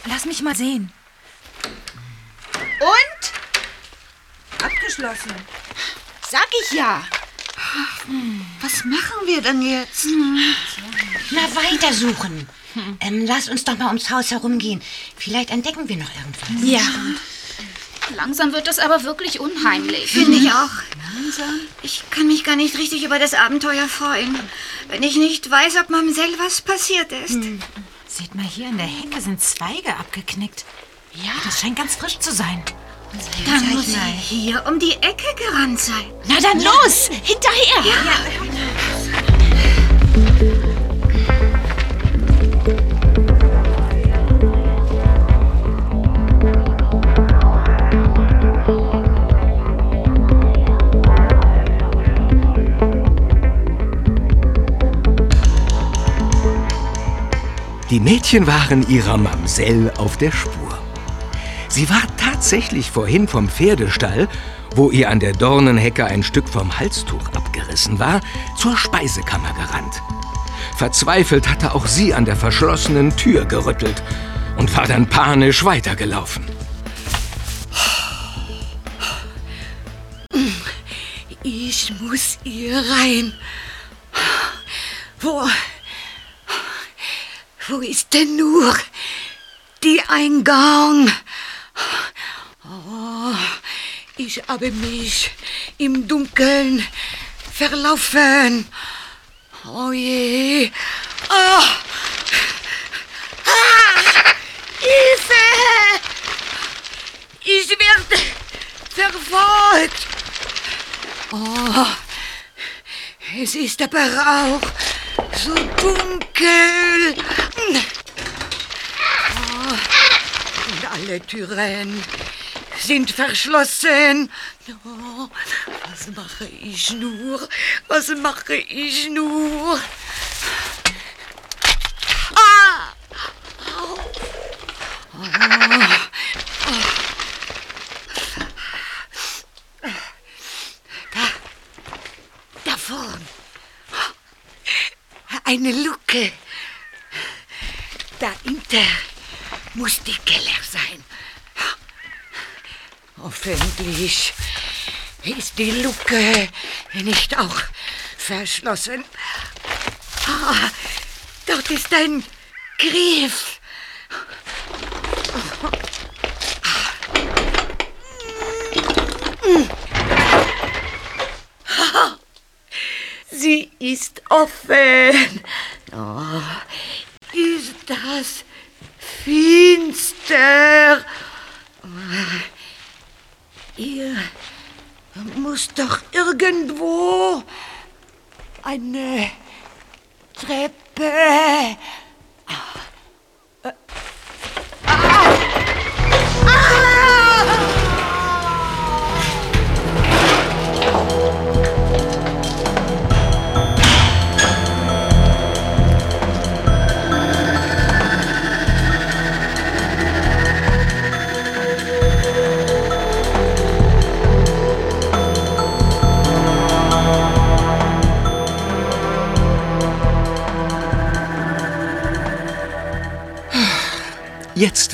Lass mich mal sehen. Und? Abgeschlossen. Sag ich ja. Was machen wir denn jetzt? Na, weitersuchen. Ähm, lass uns doch mal ums Haus herumgehen. Vielleicht entdecken wir noch irgendwas. Ja. Langsam wird es aber wirklich unheimlich. Finde ich auch. Ich kann mich gar nicht richtig über das Abenteuer freuen, wenn ich nicht weiß, ob Mamsell was passiert ist. Seht mal, hier in der Hecke sind Zweige abgeknickt. Ja, das scheint ganz frisch zu sein. Dann muss sie hier um die Ecke gerannt sein. Na dann los, hinterher. Die Mädchen waren ihrer Mamsell auf der Spur. Sie war tatsächlich vorhin vom Pferdestall, wo ihr an der Dornenhecke ein Stück vom Halstuch abgerissen war, zur Speisekammer gerannt. Verzweifelt hatte auch sie an der verschlossenen Tür gerüttelt und war dann panisch weitergelaufen. Ich muss hier rein. Wo. Wo ist denn nur die Eingang? Oh, ich habe mich im Dunkeln verlaufen. Oh je. Oh. Ah, Hilfe! Ich werde verfolgt. Oh, es ist aber auch so dunkel. Oh, und alle Türen sind verschlossen. Oh, was mache ich nur? Was mache ich nur? Ah! Au. Oh. Da, da vorn. Eine Luke. Dahinter muss die Keller sein. Hoffentlich ist die Luke nicht auch verschlossen. Ah, dort ist ein Griff. Sie ist offen.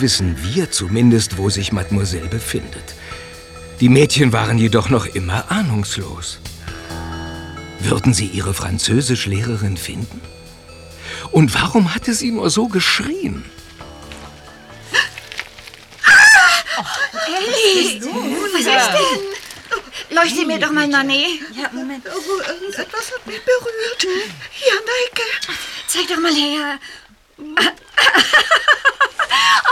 Wissen wir zumindest, wo sich Mademoiselle befindet. Die Mädchen waren jedoch noch immer ahnungslos. Würden sie ihre Französischlehrerin finden? Und warum hatte sie nur so geschrien? Elli, was ist denn? Leuchte mir doch mal, Nanny. Ja, Moment. Irgendetwas hat mich berührt. Hier der Ecke. Zeig doch mal her.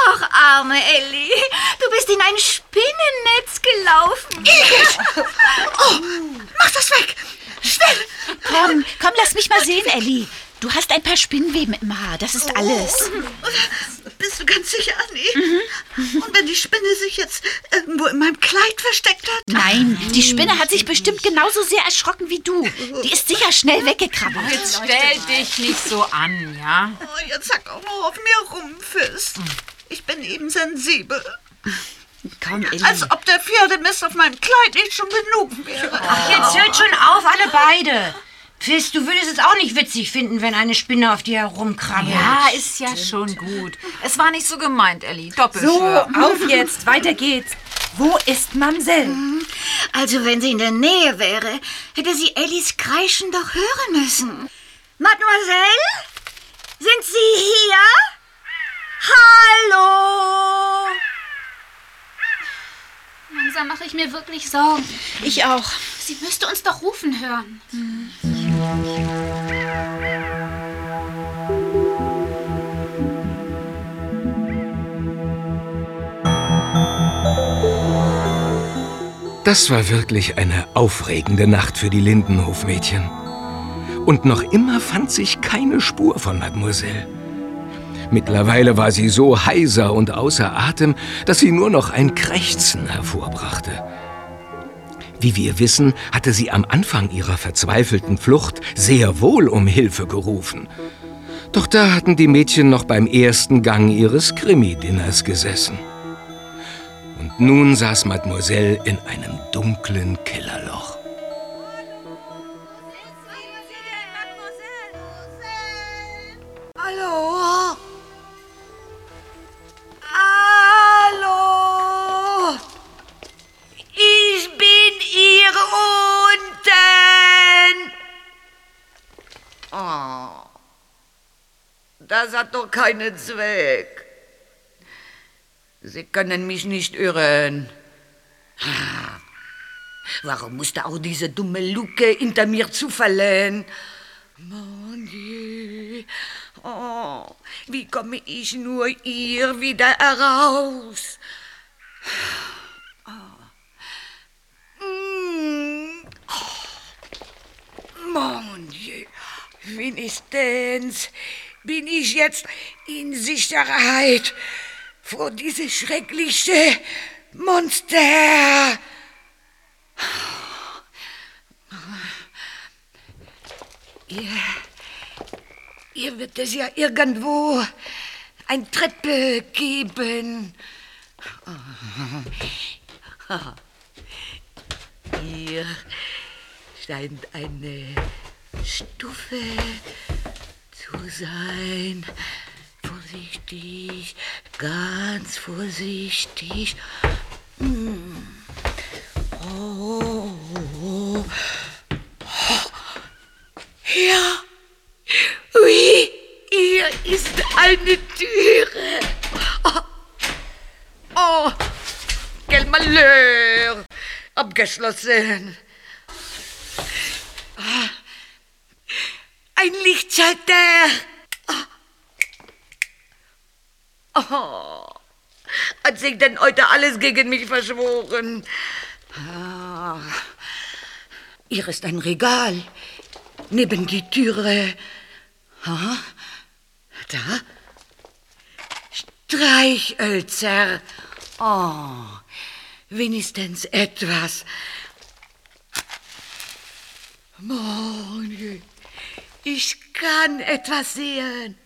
Ach, arme Elli, du bist in ein Spinnennetz gelaufen. Ich? Oh, mach das weg! Schnell! Komm, komm, lass mich mal sehen, Elli. Du hast ein paar Spinnweben im Haar, das ist alles. Bist du ganz sicher, Annie? Und wenn die Spinne sich jetzt irgendwo in meinem Kleid versteckt hat? Nein, die Spinne hat sich bestimmt genauso sehr erschrocken wie du. Die ist sicher schnell weggekrabbelt. Jetzt stell dich nicht so an, ja? Oh, jetzt sag auch noch auf mir rum, Fist. Ich bin eben sensibel. Komm, Elli. Als ob der Pferdemist auf meinem Kleid nicht schon genug wäre. Ach, jetzt hört schon auf, alle beide. Fist, du würdest es auch nicht witzig finden, wenn eine Spinne auf dir herumkrabbelt. Ja, ist ja schon gut. Es war nicht so gemeint, Elli. So, Doppelschwör. auf jetzt, weiter geht's. Wo ist Mamsell? Also, wenn sie in der Nähe wäre, hätte sie Ellis Kreischen doch hören müssen. Mademoiselle? Sind Sie hier? Hallo? Langsam mache ich mir wirklich Sorgen. Ich auch. Sie müsste uns doch rufen hören. Das war wirklich eine aufregende Nacht für die Lindenhofmädchen. Und noch immer fand sich keine Spur von Mademoiselle. Mittlerweile war sie so heiser und außer Atem, dass sie nur noch ein Krächzen hervorbrachte. Wie wir wissen, hatte sie am Anfang ihrer verzweifelten Flucht sehr wohl um Hilfe gerufen. Doch da hatten die Mädchen noch beim ersten Gang ihres Krimi-Dinners gesessen. Und nun saß Mademoiselle in einem dunklen Kellerloch. Doch keinen Zweck. Sie können mich nicht irren. Ah, Warum musste auch diese dumme Luke hinter mir zufallen? Mon Dieu. Oh, wie komme ich nur hier wieder heraus? Oh. Mm. Oh. Mon Dieu. Wenigstens bin ich jetzt in Sicherheit vor diese schreckliche Monster! Ihr, ihr wird es ja irgendwo ein Treppe geben. Hier scheint eine Stufe zu sein. Vorsichtig, ganz vorsichtig. Oh, oh, oh. Ja. Ui, hier ist eine Türe. Oh, oh. quel Malheur. Abgeschlossen. Ah. Ein Lichtschalter. Oh. Hat sich denn heute alles gegen mich verschworen? Ah. Hier ist ein Regal. Neben die Türe. Ha? Da? Streichhölzer. Oh, wenigstens etwas. Morgen, ich kann etwas sehen.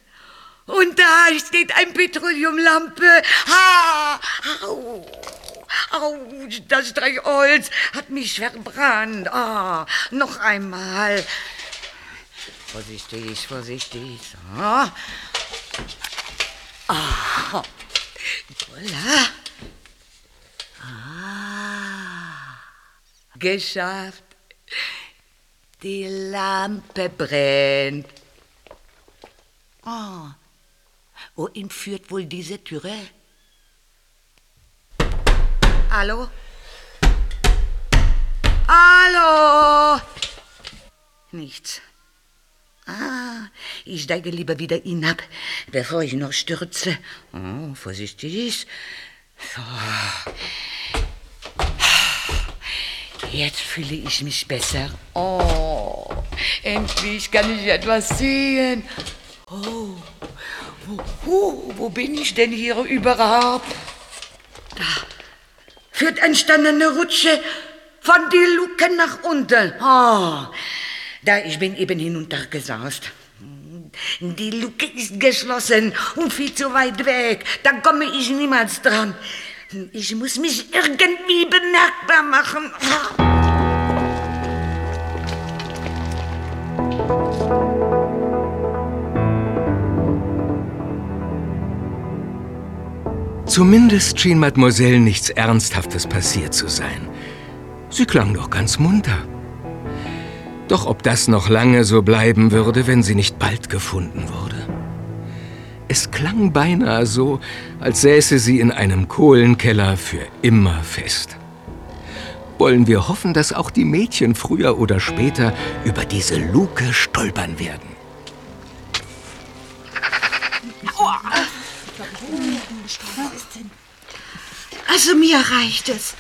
Und da steht ein Petroleumlampe. Ha! Au! Au, das Streichholz hat mich verbrannt. Ah, noch einmal. Vorsichtig, vorsichtig. So. Ah. Voilà. Ah. Geschafft. Die Lampe brennt. Oh. Wohin führt wohl diese Türe? Hallo? Hallo? Nichts. Ah, ich steige lieber wieder hinab, bevor ich noch stürze. Oh, vorsichtig. So. Jetzt fühle ich mich besser. Oh, endlich kann ich etwas sehen. Oh, wo, wo, bin ich denn hier überhaupt? Da führt ein steinerne Rutsche von die Luke nach unten. Oh, da ich bin eben hinuntergesaust. Die Luke ist geschlossen und viel zu weit weg. Da komme ich niemals dran. Ich muss mich irgendwie bemerkbar machen. Zumindest schien Mademoiselle nichts Ernsthaftes passiert zu sein. Sie klang doch ganz munter. Doch ob das noch lange so bleiben würde, wenn sie nicht bald gefunden wurde? Es klang beinahe so, als säße sie in einem Kohlenkeller für immer fest. Wollen wir hoffen, dass auch die Mädchen früher oder später über diese Luke stolpern werden. Also mir reicht es.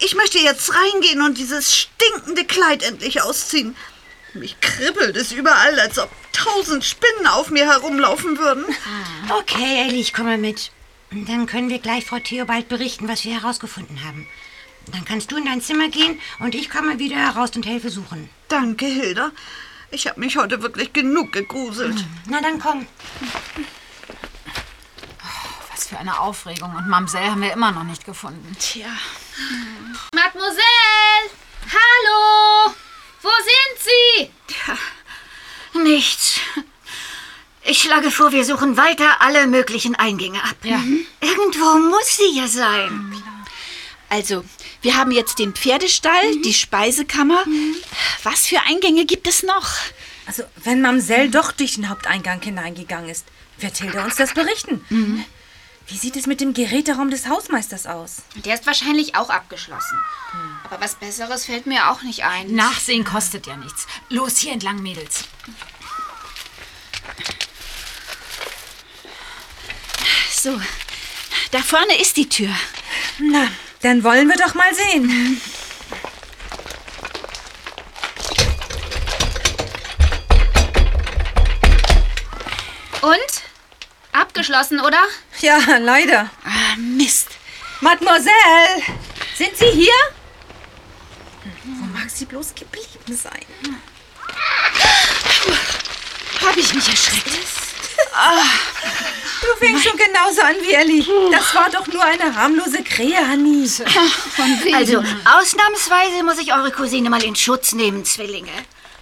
Ich möchte jetzt reingehen und dieses stinkende Kleid endlich ausziehen. Mich kribbelt es überall, als ob tausend Spinnen auf mir herumlaufen würden. Okay, Ellie, ich komme mit. Dann können wir gleich Frau Theobald berichten, was wir herausgefunden haben. Dann kannst du in dein Zimmer gehen und ich komme wieder heraus und helfe suchen. Danke, Hilda. Ich habe mich heute wirklich genug gegruselt. Na dann komm. Was für eine Aufregung. Und Mamsell haben wir immer noch nicht gefunden. Tja. Mademoiselle! Hallo! Wo sind Sie? Nichts. Ich schlage vor, wir suchen weiter alle möglichen Eingänge ab. Ja. Irgendwo muss sie ja sein. Also, wir haben jetzt den Pferdestall, die Speisekammer. Was für Eingänge gibt es noch? Also, wenn Mamsell doch durch den Haupteingang hineingegangen ist, wird Hilda uns das berichten. Wie sieht es mit dem Geräteraum des Hausmeisters aus? Der ist wahrscheinlich auch abgeschlossen. Aber was Besseres fällt mir auch nicht ein. Nachsehen kostet ja nichts. Los, hier entlang, Mädels. So, da vorne ist die Tür. Na, dann wollen wir doch mal sehen. Und? Abgeschlossen, oder? Ja, leider. Ah, Mist. Mademoiselle, sind Sie hier? Wo mag sie bloß geblieben sein? Habe ich mich erschreckt? Du fängst schon genauso an wie Ellie. Das war doch nur eine harmlose Krähe, Hanni. Also, ausnahmsweise muss ich eure Cousine mal in Schutz nehmen, Zwillinge.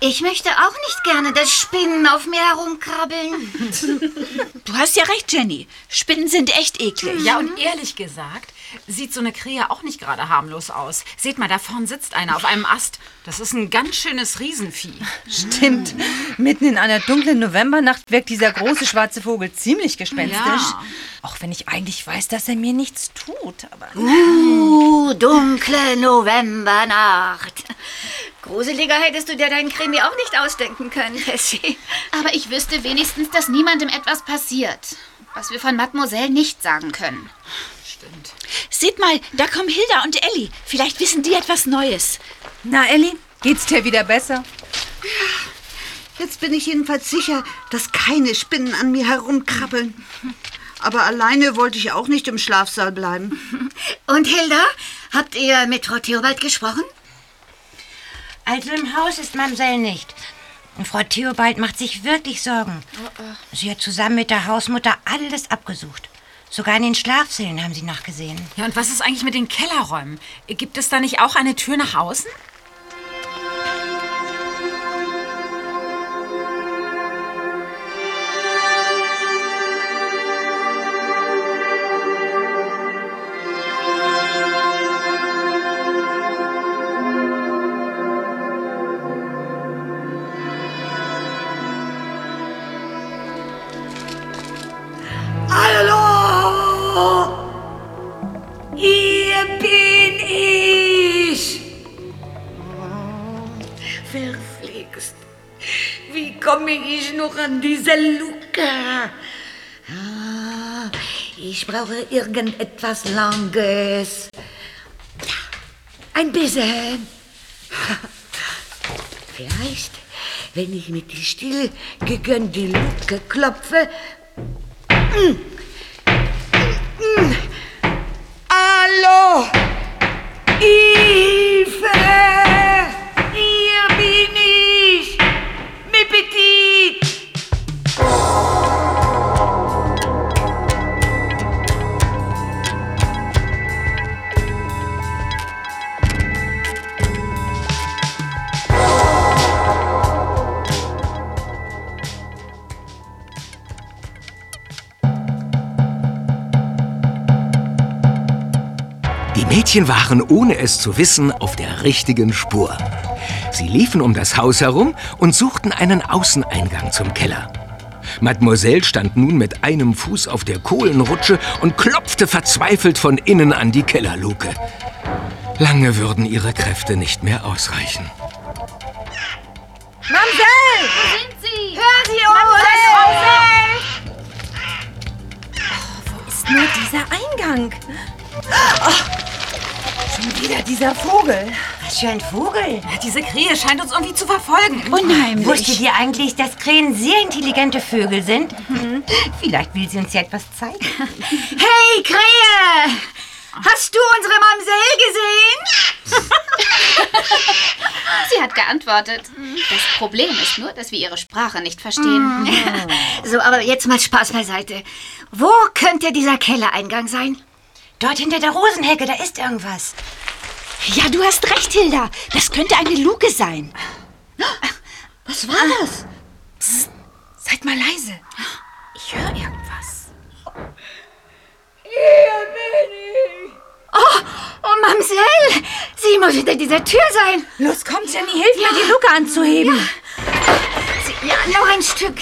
Ich möchte auch nicht gerne, dass Spinnen auf mir herumkrabbeln. Du hast ja recht, Jenny. Spinnen sind echt eklig. Ja, und ehrlich gesagt, sieht so eine Krähe auch nicht gerade harmlos aus. Seht mal, da vorne sitzt einer auf einem Ast. Das ist ein ganz schönes Riesenvieh. Stimmt. Mitten in einer dunklen Novembernacht wirkt dieser große schwarze Vogel ziemlich gespenstisch. Ja. Auch wenn ich eigentlich weiß, dass er mir nichts tut. Aber Uh, dunkle Novembernacht. Gruseliger hättest du dir deinen Krimi auch nicht ausdenken können, Tessie. Aber ich wüsste wenigstens, dass niemandem etwas passiert. Was wir von Mademoiselle nicht sagen können. Seht mal, da kommen Hilda und Ellie. Vielleicht wissen die etwas Neues. Na, Ellie, geht's dir wieder besser? Jetzt bin ich jedenfalls sicher, dass keine Spinnen an mir herumkrabbeln. Aber alleine wollte ich auch nicht im Schlafsaal bleiben. Und Hilda, habt ihr mit Frau Theobald gesprochen? Also im Haus ist Mamsell nicht. Und Frau Theobald macht sich wirklich Sorgen. Sie hat zusammen mit der Hausmutter alles abgesucht. Sogar in den Schlafsälen haben sie nachgesehen. Ja, und was ist eigentlich mit den Kellerräumen? Gibt es da nicht auch eine Tür nach außen? Hier bin ich! Verflixt. Wie komme ich noch an diese Luke? Ah, ich brauche irgendetwas Langes. Ein bisschen. Vielleicht, wenn ich mit die still gegen die Luke klopfe. Mm. Mädchen waren, ohne es zu wissen, auf der richtigen Spur. Sie liefen um das Haus herum und suchten einen Außeneingang zum Keller. Mademoiselle stand nun mit einem Fuß auf der Kohlenrutsche und klopfte verzweifelt von innen an die Kellerluke. Lange würden ihre Kräfte nicht mehr ausreichen. Mamsell! Wo sind Sie? Hör sie uns! Wo ist nur dieser Eingang? Oh, schon wieder dieser Vogel. Was für ein Vogel. Diese Krähe scheint uns irgendwie zu verfolgen. Unheimlich. Wusstet ihr eigentlich, dass Krähen sehr intelligente Vögel sind? Vielleicht will sie uns ja etwas zeigen. Hey, Krähe! Hast du unsere Mamsell gesehen? Sie hat geantwortet. Das Problem ist nur, dass wir ihre Sprache nicht verstehen. So, aber jetzt mal Spaß beiseite. Wo könnte dieser Kellereingang sein? Dort hinter der Rosenhecke, da ist irgendwas. Ja, du hast recht, Hilda. Das könnte eine Luke sein. Was war das? Seid mal leise. Ich höre irgendwas. Oh, oh, Mamsell! Sie muss hinter dieser Tür sein. Los, komm, Jenny, hilf mir, die Luke anzuheben. Sie, ja, noch ein Stück.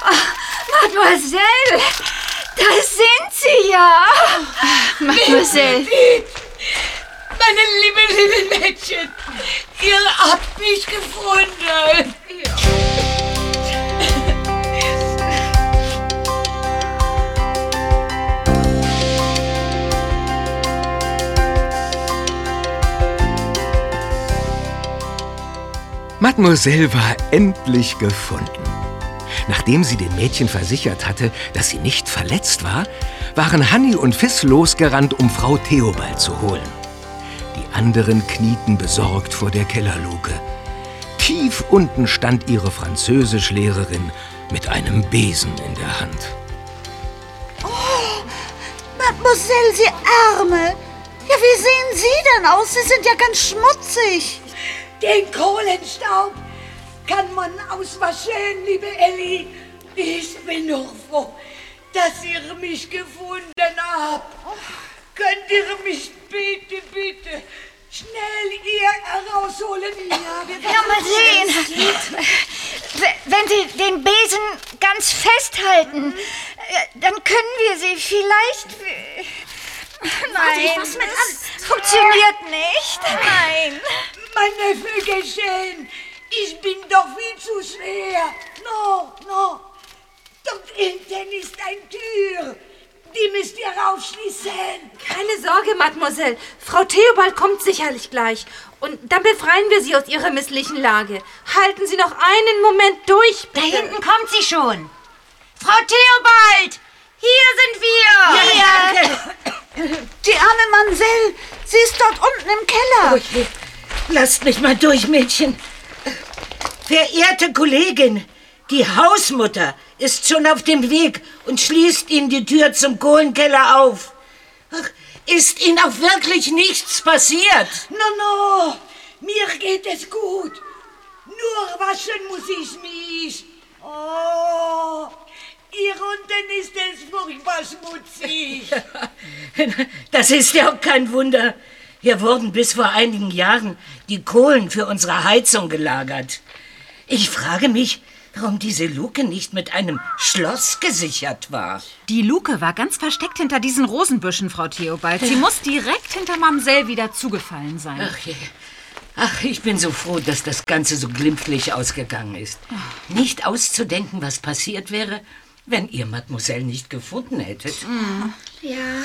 Oh, Mademoiselle! Da sind Sie ja! Mademoiselle. Meine lieben, lieben Mädchen, ihr habt mich gefunden. Mademoiselle war endlich gefunden. Nachdem sie den Mädchen versichert hatte, dass sie nicht verletzt war, waren Hanni und Fiss losgerannt, um Frau Theobald zu holen. Die anderen knieten besorgt vor der Kellerluke. Tief unten stand ihre Französischlehrerin mit einem Besen in der Hand. Oh, Mademoiselle, Sie Arme! Ja, wie sehen Sie denn aus? Sie sind ja ganz schmutzig. Den Kohlenstaub kann man auswaschen, liebe Elli. Ich bin noch froh, dass ihr mich gefunden habt. Könnt ihr mich bitte, bitte schnell hier herausholen? Ja, wir Ja, mal sehen. Wenn Sie den Besen ganz festhalten, äh, dann können wir Sie vielleicht... Nein, ich mit an. es funktioniert nicht. Nein. Mein Neffe geschehen. Ich bin doch viel zu schwer. No, no. Dort hinten ist eine Tür. Die müsst ihr aufschließen. Keine Sorge, Mademoiselle. Frau Theobald kommt sicherlich gleich. Und dann befreien wir Sie aus Ihrer misslichen Lage. Halten Sie noch einen Moment durch, Da bitte. hinten kommt sie schon. Frau Theobald, hier sind wir. Die arme Mansell, sie ist dort unten im Keller. Lasst mich mal durch, Mädchen. Verehrte Kollegin, die Hausmutter ist schon auf dem Weg und schließt Ihnen die Tür zum Kohlenkeller auf. Ach, ist Ihnen auch wirklich nichts passiert? No, no, mir geht es gut. Nur waschen muss ich mich. Oh, hier unten ist es furchtbar schmutzig. Das ist ja auch kein Wunder. Hier wurden bis vor einigen Jahren die Kohlen für unsere Heizung gelagert. Ich frage mich, warum diese Luke nicht mit einem Schloss gesichert war. Die Luke war ganz versteckt hinter diesen Rosenbüschen, Frau Theobald. Sie muss direkt hinter Mamsell wieder zugefallen sein. Ach je. Ach, ich bin so froh, dass das Ganze so glimpflich ausgegangen ist. Nicht auszudenken, was passiert wäre, wenn ihr Mademoiselle nicht gefunden hättet. Ja,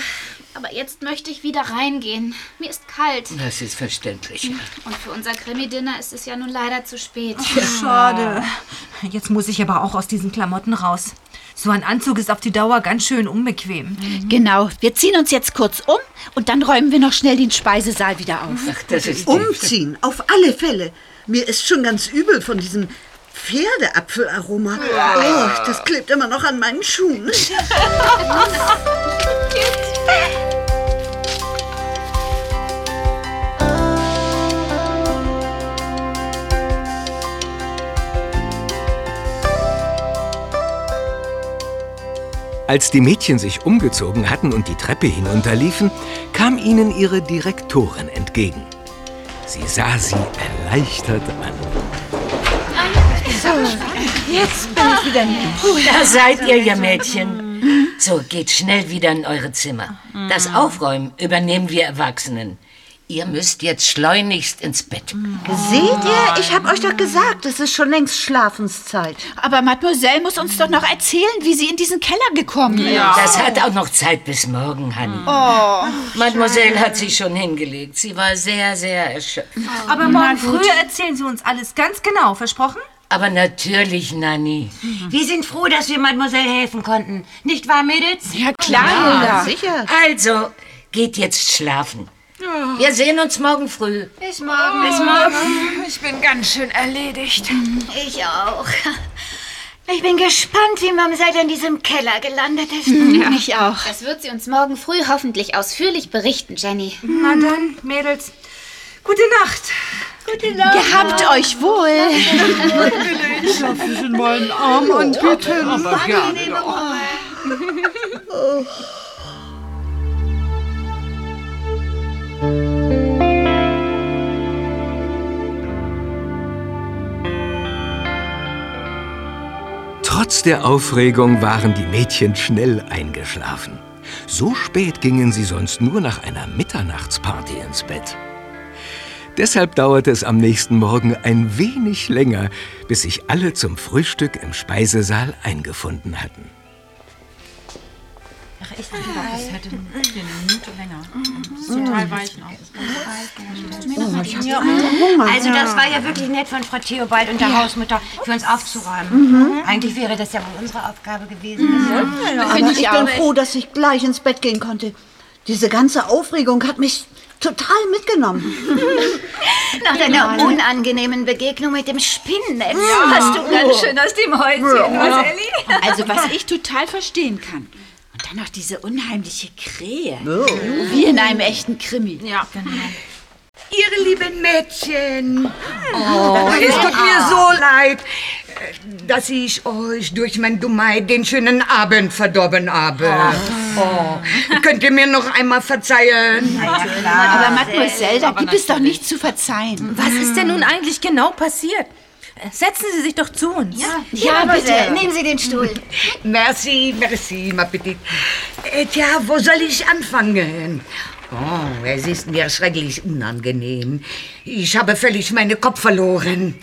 aber jetzt möchte ich wieder reingehen. Mir ist kalt. Das ist verständlich. Und für unser Krimi-Dinner ist es ja nun leider zu spät. Schade. Jetzt muss ich aber auch aus diesen Klamotten raus. So ein Anzug ist auf die Dauer ganz schön unbequem. Genau. Wir ziehen uns jetzt kurz um und dann räumen wir noch schnell den Speisesaal wieder auf. Ach, das ist Umziehen, auf alle Fälle. Mir ist schon ganz übel von diesem Pferdeapfelaroma. Oh, das klebt immer noch an meinen Schuhen. Als die Mädchen sich umgezogen hatten und die Treppe hinunterliefen, kam ihnen ihre Direktorin entgegen. Sie sah sie erleichtert an. Jetzt bin ich wieder hier. Da seid ihr, ihr Mädchen. So, geht schnell wieder in eure Zimmer. Das Aufräumen übernehmen wir Erwachsenen. Ihr müsst jetzt schleunigst ins Bett. Seht ihr? Ich hab euch doch gesagt, es ist schon längst Schlafenszeit. Aber Mademoiselle muss uns doch noch erzählen, wie sie in diesen Keller gekommen ist. Das hat auch noch Zeit bis morgen, Hanni. Oh. Mademoiselle hat sich schon hingelegt. Sie war sehr, sehr erschöpft. Aber morgen früh erzählen Sie uns alles ganz genau, versprochen? Aber natürlich, Nanni. Wir sind froh, dass wir Mademoiselle helfen konnten. Nicht wahr, Mädels? Ja, klar, Hilda. Sicher. Also, geht jetzt schlafen. Wir sehen uns morgen früh. Bis morgen. Bis morgen. Ich bin ganz schön erledigt. Ich auch. Ich bin gespannt, wie Mamsell in diesem Keller gelandet ist. Ich auch. Das wird sie uns morgen früh hoffentlich ausführlich berichten, Jenny. Na dann, Mädels, gute Nacht. Gute Nacht. Gehabt euch wohl. Darf ich in meinen Arm anbieten? Aber gerne doch. Trotz der Aufregung waren die Mädchen schnell eingeschlafen. So spät gingen sie sonst nur nach einer Mitternachtsparty ins Bett. Deshalb dauerte es am nächsten Morgen ein wenig länger, bis sich alle zum Frühstück im Speisesaal eingefunden hatten. Ich glaube, das hätte eine Minute länger. Das ist total weich noch. Also das war ja wirklich nett von Frau Theobald und der Hausmutter für uns aufzuräumen. Eigentlich wäre das ja wohl unsere Aufgabe gewesen. Aber ich bin froh, dass ich gleich ins Bett gehen konnte. Diese ganze Aufregung hat mich total mitgenommen. Nach deiner unangenehmen Begegnung mit dem Spinnennetz hast du ganz schön aus dem Häuschen, was, Elli? Also, was ich total verstehen kann. Und dann noch diese unheimliche Krähe. Wie in einem echten Krimi. Ja, genau. Ihr lieben Mädchen, oh, es tut mir so leid, dass ich euch durch meine Dummheit den schönen Abend verdorben habe. Oh, könnt ihr mir noch einmal verzeihen? Aber Mademoiselle, da gibt es doch nichts zu verzeihen. Was ist denn nun eigentlich genau passiert? Setzen Sie sich doch zu uns. Ja, Ja, bitte. Nehmen Sie den Stuhl. Merci, merci, ma petite. Äh, Tja, wo soll ich anfangen? Oh, es ist mir schrecklich unangenehm. Ich habe völlig meinen Kopf verloren.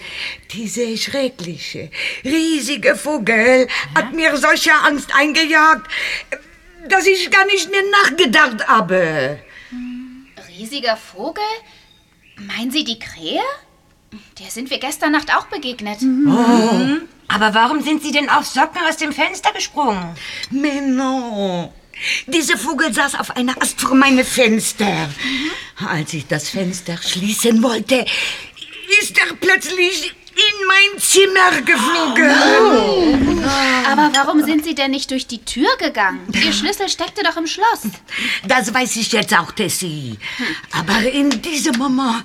Diese schreckliche, riesige Vogel hat mir solche Angst eingejagt, dass ich gar nicht mehr nachgedacht habe. Riesiger Vogel? Meinen Sie die Krähe? Der sind wir gestern Nacht auch begegnet. Aber warum sind Sie denn auf Socken aus dem Fenster gesprungen? Mais non. Dieser Vogel saß auf einer Ast vor meinem Fenster. Als ich das Fenster schließen wollte, ist er plötzlich in mein Zimmer geflogen. Aber warum sind Sie denn nicht durch die Tür gegangen? Ihr Schlüssel steckte doch im Schloss. Das weiß ich jetzt auch, Tessie. Aber in diesem Moment,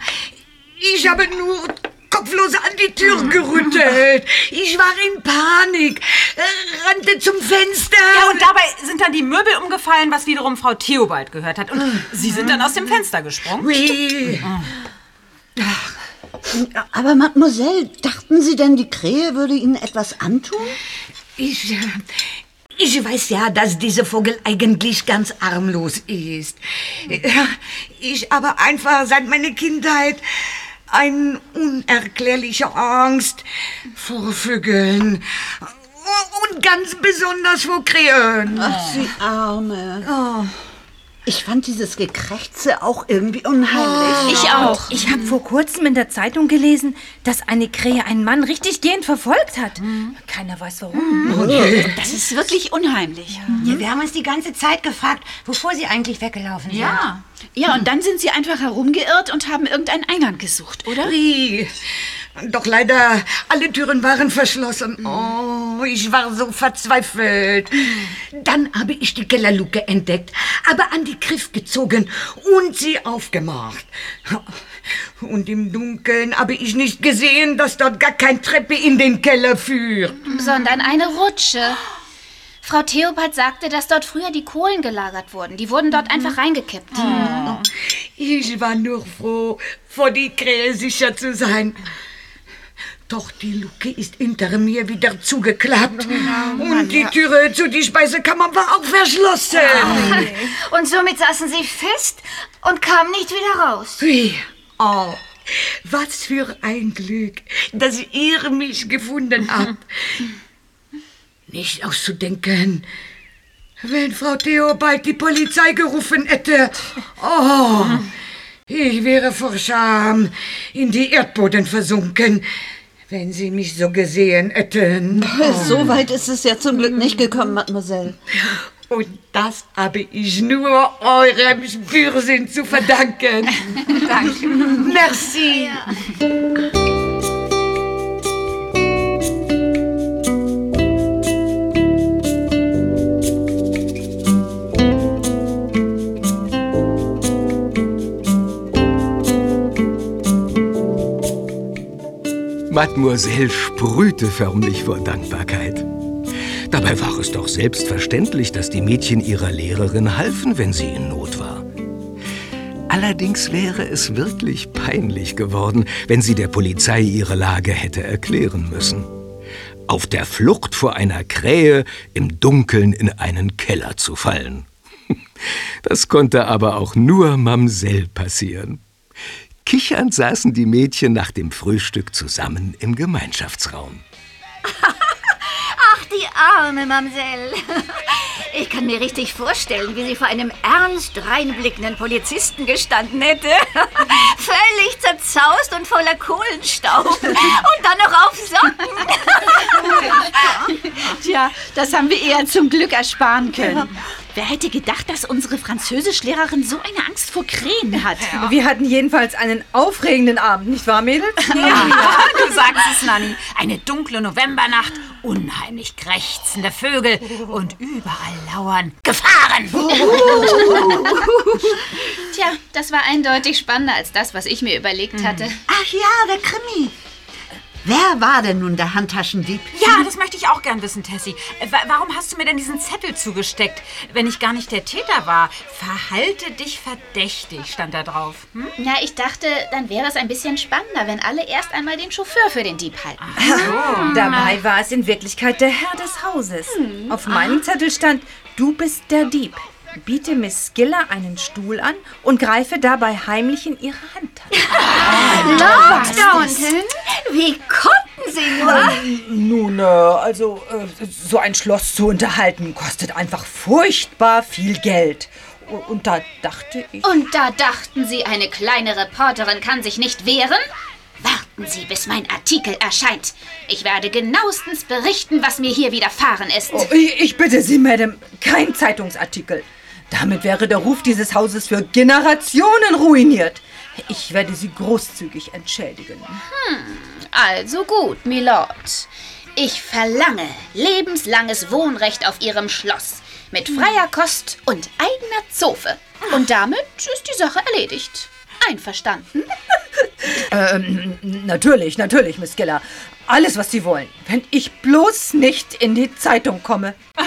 ich habe nur kopflos an die Tür gerüttelt. Ich war in Panik, äh, rannte zum Fenster. Ja, und dabei sind dann die Möbel umgefallen, was wiederum Frau Theobald gehört hat. Und Sie sind dann aus dem Fenster gesprungen. Oui. Aber Mademoiselle, dachten Sie denn, die Krähe würde Ihnen etwas antun? Ich, äh, ich weiß ja, dass dieser Vogel eigentlich ganz armlos ist. Äh, Ich habe einfach seit meiner Kindheit eine unerklärliche Angst vor Vögeln. Und ganz besonders vor Krähen. Ach, Sie Arme. Ich fand dieses Gekrächze auch irgendwie unheimlich. Ich auch. Ich habe vor kurzem in der Zeitung gelesen, dass eine Krähe einen Mann richtig gehend verfolgt hat. Keiner weiß warum. Das ist wirklich unheimlich. Ja, wir haben uns die ganze Zeit gefragt, wovor Sie eigentlich weggelaufen sind. Ja. Ja, und dann sind Sie einfach herumgeirrt und haben irgendeinen Eingang gesucht, oder? Oui. Doch leider, alle Türen waren verschlossen. Oh, ich war so verzweifelt. Dann habe ich die Kellerluke entdeckt, aber an die Griff gezogen und sie aufgemacht. Und im Dunkeln habe ich nicht gesehen, dass dort gar keine Treppe in den Keller führt. Sondern eine Rutsche. Frau Theobald sagte, dass dort früher die Kohlen gelagert wurden. Die wurden dort einfach reingekippt. Ich war nur froh, vor die Krähe sicher zu sein. Doch die Luke ist hinter mir wieder zugeklappt. Und die Türe zu die Speisekammer war auch verschlossen. Und somit saßen Sie fest und kamen nicht wieder raus. Wie? Oh, was für ein Glück, dass ihr mich gefunden habt. Nicht auszudenken, wenn Frau Theobald die Polizei gerufen hätte. Oh, ich wäre vor Scham in die Erdboden versunken, wenn sie mich so gesehen hätten. So weit ist es ja zum Glück nicht gekommen, Mademoiselle. Und das habe ich nur eurem Spürsinn zu verdanken. Danke. Merci. Mademoiselle sprühte förmlich vor Dankbarkeit. Dabei war es doch selbstverständlich, dass die Mädchen ihrer Lehrerin halfen, wenn sie in Not war. Allerdings wäre es wirklich peinlich geworden, wenn sie der Polizei ihre Lage hätte erklären müssen. Auf der Flucht vor einer Krähe im Dunkeln in einen Keller zu fallen. Das konnte aber auch nur Mamsell passieren. Kichernd saßen die Mädchen nach dem Frühstück zusammen im Gemeinschaftsraum. Ach, die arme Mamsell. Ich kann mir richtig vorstellen, wie sie vor einem ernst reinblickenden Polizisten gestanden hätte. Völlig zerzaust und voller Kohlenstaub. Und dann noch auf Socken. Tja, das haben wir eher zum Glück ersparen können. Wer hätte gedacht, dass unsere Französischlehrerin so eine Angst vor Krähen hat? Wir hatten jedenfalls einen aufregenden Abend, nicht wahr, Mädels? Ja, du sagst es, Nanni. Eine dunkle Novembernacht, unheimlich krächzende Vögel und überall lauern Gefahren. Tja, das war eindeutig spannender als das, was ich mir überlegt hatte. Ach ja, der Krimi. Wer war denn nun der Handtaschendieb? Ja, das möchte ich auch gern wissen, Tessie. Äh, wa- Warum hast du mir denn diesen Zettel zugesteckt, wenn ich gar nicht der Täter war? Verhalte dich verdächtig, stand da drauf. Hm? Ja, ich dachte, dann wäre es ein bisschen spannender, wenn alle erst einmal den Chauffeur für den Dieb halten. Dabei war es in Wirklichkeit der Herr des Hauses. Auf meinem Zettel stand, du bist der Dieb. Biete Miss Skiller einen Stuhl an und greife dabei heimlich in ihre Handtasche. Lord Downton, wie konnten Sie nur? Nun, äh, also, äh, so ein Schloss zu unterhalten, kostet einfach furchtbar viel Geld. Und, und da dachte ich... Und da dachten Sie, eine kleine Reporterin kann sich nicht wehren? Warten Sie, bis mein Artikel erscheint. Ich werde genauestens berichten, was mir hier widerfahren ist. Oh, ich, ich bitte Sie, Madame, kein Zeitungsartikel. Damit wäre der Ruf dieses Hauses für Generationen ruiniert. Ich werde Sie großzügig entschädigen. Also gut, Milord. Ich verlange lebenslanges Wohnrecht auf Ihrem Schloss. Mit freier Kost und eigener Zofe. Und damit ist die Sache erledigt. Einverstanden? Ähm, natürlich, natürlich, Miss Skiller. Alles, was Sie wollen. Wenn ich bloß nicht in die Zeitung komme. Du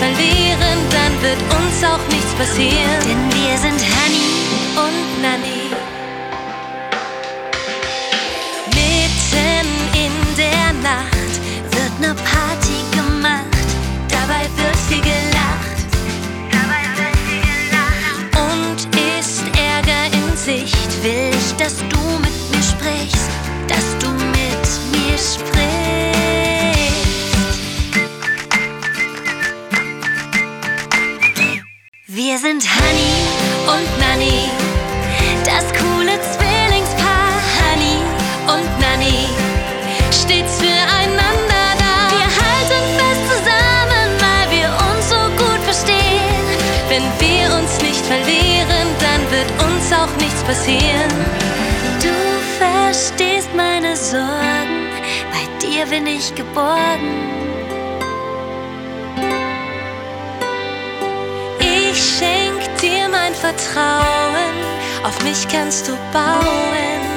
verlieren, dann wird uns auch nichts passieren. Denn wir sind Honey und Nanny. Mitten in der Nacht wird ne Party Wir sind Honey und Nanny, das coole Zwillingspaar. Honey und Nanny, stets füreinander da. Wir halten fest zusammen, weil wir uns so gut verstehen. Wenn wir uns nicht verlieren, dann wird uns auch nichts passieren. Du verstehst meine Sorgen, bei dir bin ich geborgen. Vertrauen, auf mich kannst du bauen.